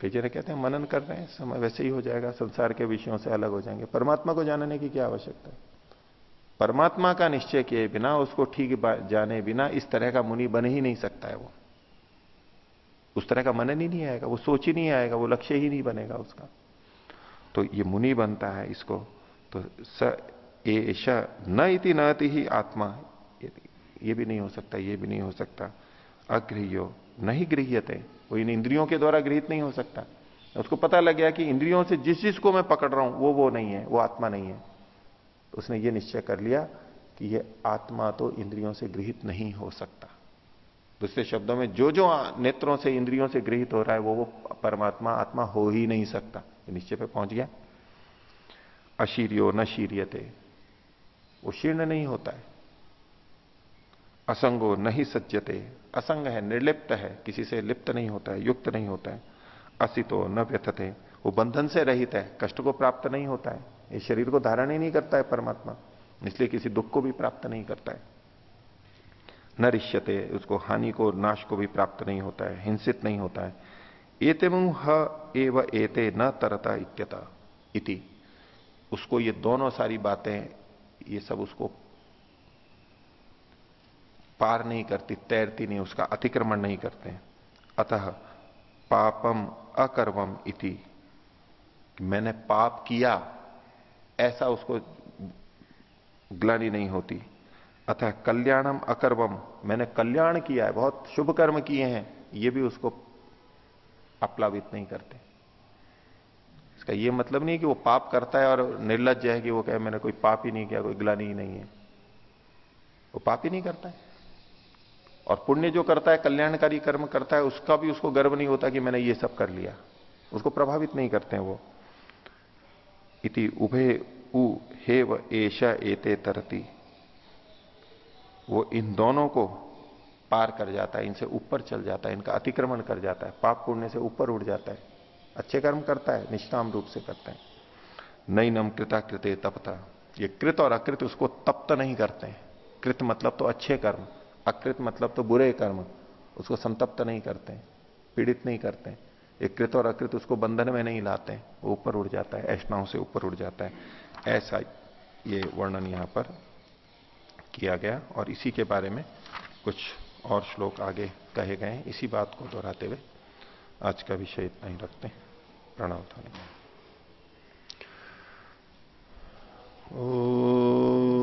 कई जगह कहते हैं, मनन कर रहे हैं, समय वैसे ही हो जाएगा, संसार के विषयों से अलग हो जाएँगे। परमात्मा को जानने की क्या आवश्यकता है? परमात्मा का निश्चय किए बिना, उसको ठीक जाने बिना इस तरह का मुनि बन ही नहीं सकता है वो। उस तरह का मनन ही नहीं आएगा, वो सोच ही नहीं आएगा, वो लक्ष्य ही नहीं बनेगा उसका। तो ये मुनि बनता है इसको तो स एश न इति न ही आत्मा। ये भी नहीं हो सकता, ये भी नहीं हो सकता। अगृह्यो नहीं गृह्यते। वो इन इंद्रियों के द्वारा गृहित नहीं हो सकता। उसको पता लग गया कि इंद्रियों से जिस चीज़ को मैं पकड़ रहा हूँ, वो वो नहीं है, वो आत्मा नहीं है। उसने ये निश्चय कर लिया कि ये आत्मा तो इंद्रियों से गृहित नहीं हो सकता। दूसरे शब्दों में जो जो नेत्रों से, इंद्रियों से गृहित हो रहा है, वो वो परमात्मा, आत्मा हो ही नहीं सकता। निश्चय पे पहुँच गया। अशीरियो न शीरियते। वो शीर्ण नहीं होता है। असंगो नहीं सज्जते। असंग है, निर्लिप्त है, किसी से लिप्त नहीं होता है, युक्त नहीं होता है। असितो न व्यथते। वो बंधन से रहित है, कष्ट को प्राप्त नहीं होता है। ये शरीर को धारण ही नहीं करता है परमात्मा, इसलिए किसी दुख को भी प्राप्त नहीं करता है। न रिश्यते उसको हानि को नाश को भी प्राप्त नहीं होता है, हिंसित नहीं होता है। एते एव एते न तरता इत्यता इति। उसको ये दोनों सारी बातें, ये सब उसको पार नहीं करती, तैरती नहीं, उसका अतिक्रमण नहीं करते अतः पापम अकर्वम इति। मैंने पाप किया, ऐसा उसको ग्लानी नहीं होती। अतः कल्याणम अकर्वम। मैंने कल्याण किया है, बहुत शुभ कर्म किए हैं, ये भी उसको अप्लावित नहीं करते। इसका ये मतलब नहीं कि वो पाप करता है और निर्लज है कि वो कहे, मैंने कोई पाप ही नहीं किया, कोई ग्लानी ही नहीं है। वो पाप ही नहीं करता है। और पुण्य जो करता है, कल्याणकारी कर्म करता है, उसका भी उसको गर्व नहीं होता कि मैंने ये सब कर लिया। उसको प्रभावित नहीं करते हैं वो। इति उभे उ हे व एशा एते तरती। वो इन दोनों को पार कर जाता है, इनसे ऊपर चल जाता है, इनका अतिक्रमण कर जाता है, पाप पुण्य से ऊपर उठ जाता है, अच्छे कर्म करता है, निष्काम रूप से करता है। नई नम कृता कृत्य तपता। ये कृत और अकृत उसको तप्त नहीं करते हैं। कृत मतलब तो अच्छे कर्म, अकृत मतलब तो बुरे कर्म, उसको संतप्त नहीं करते पीड़ित नहीं करते एक कृत और अकृत उसको बंधन में नहीं लाते वो ऊपर उड़ जाता है, ऐष्णाओं से ऊपर उड़ जाता है। ऐसा ये वर्णन यहाँ पर किया गया और इसी के बारे में कुछ और श्लोक आगे कहे गए इसी बात को दोहराते हुए आज का विषय इतना ही रखते प्रणव था ओ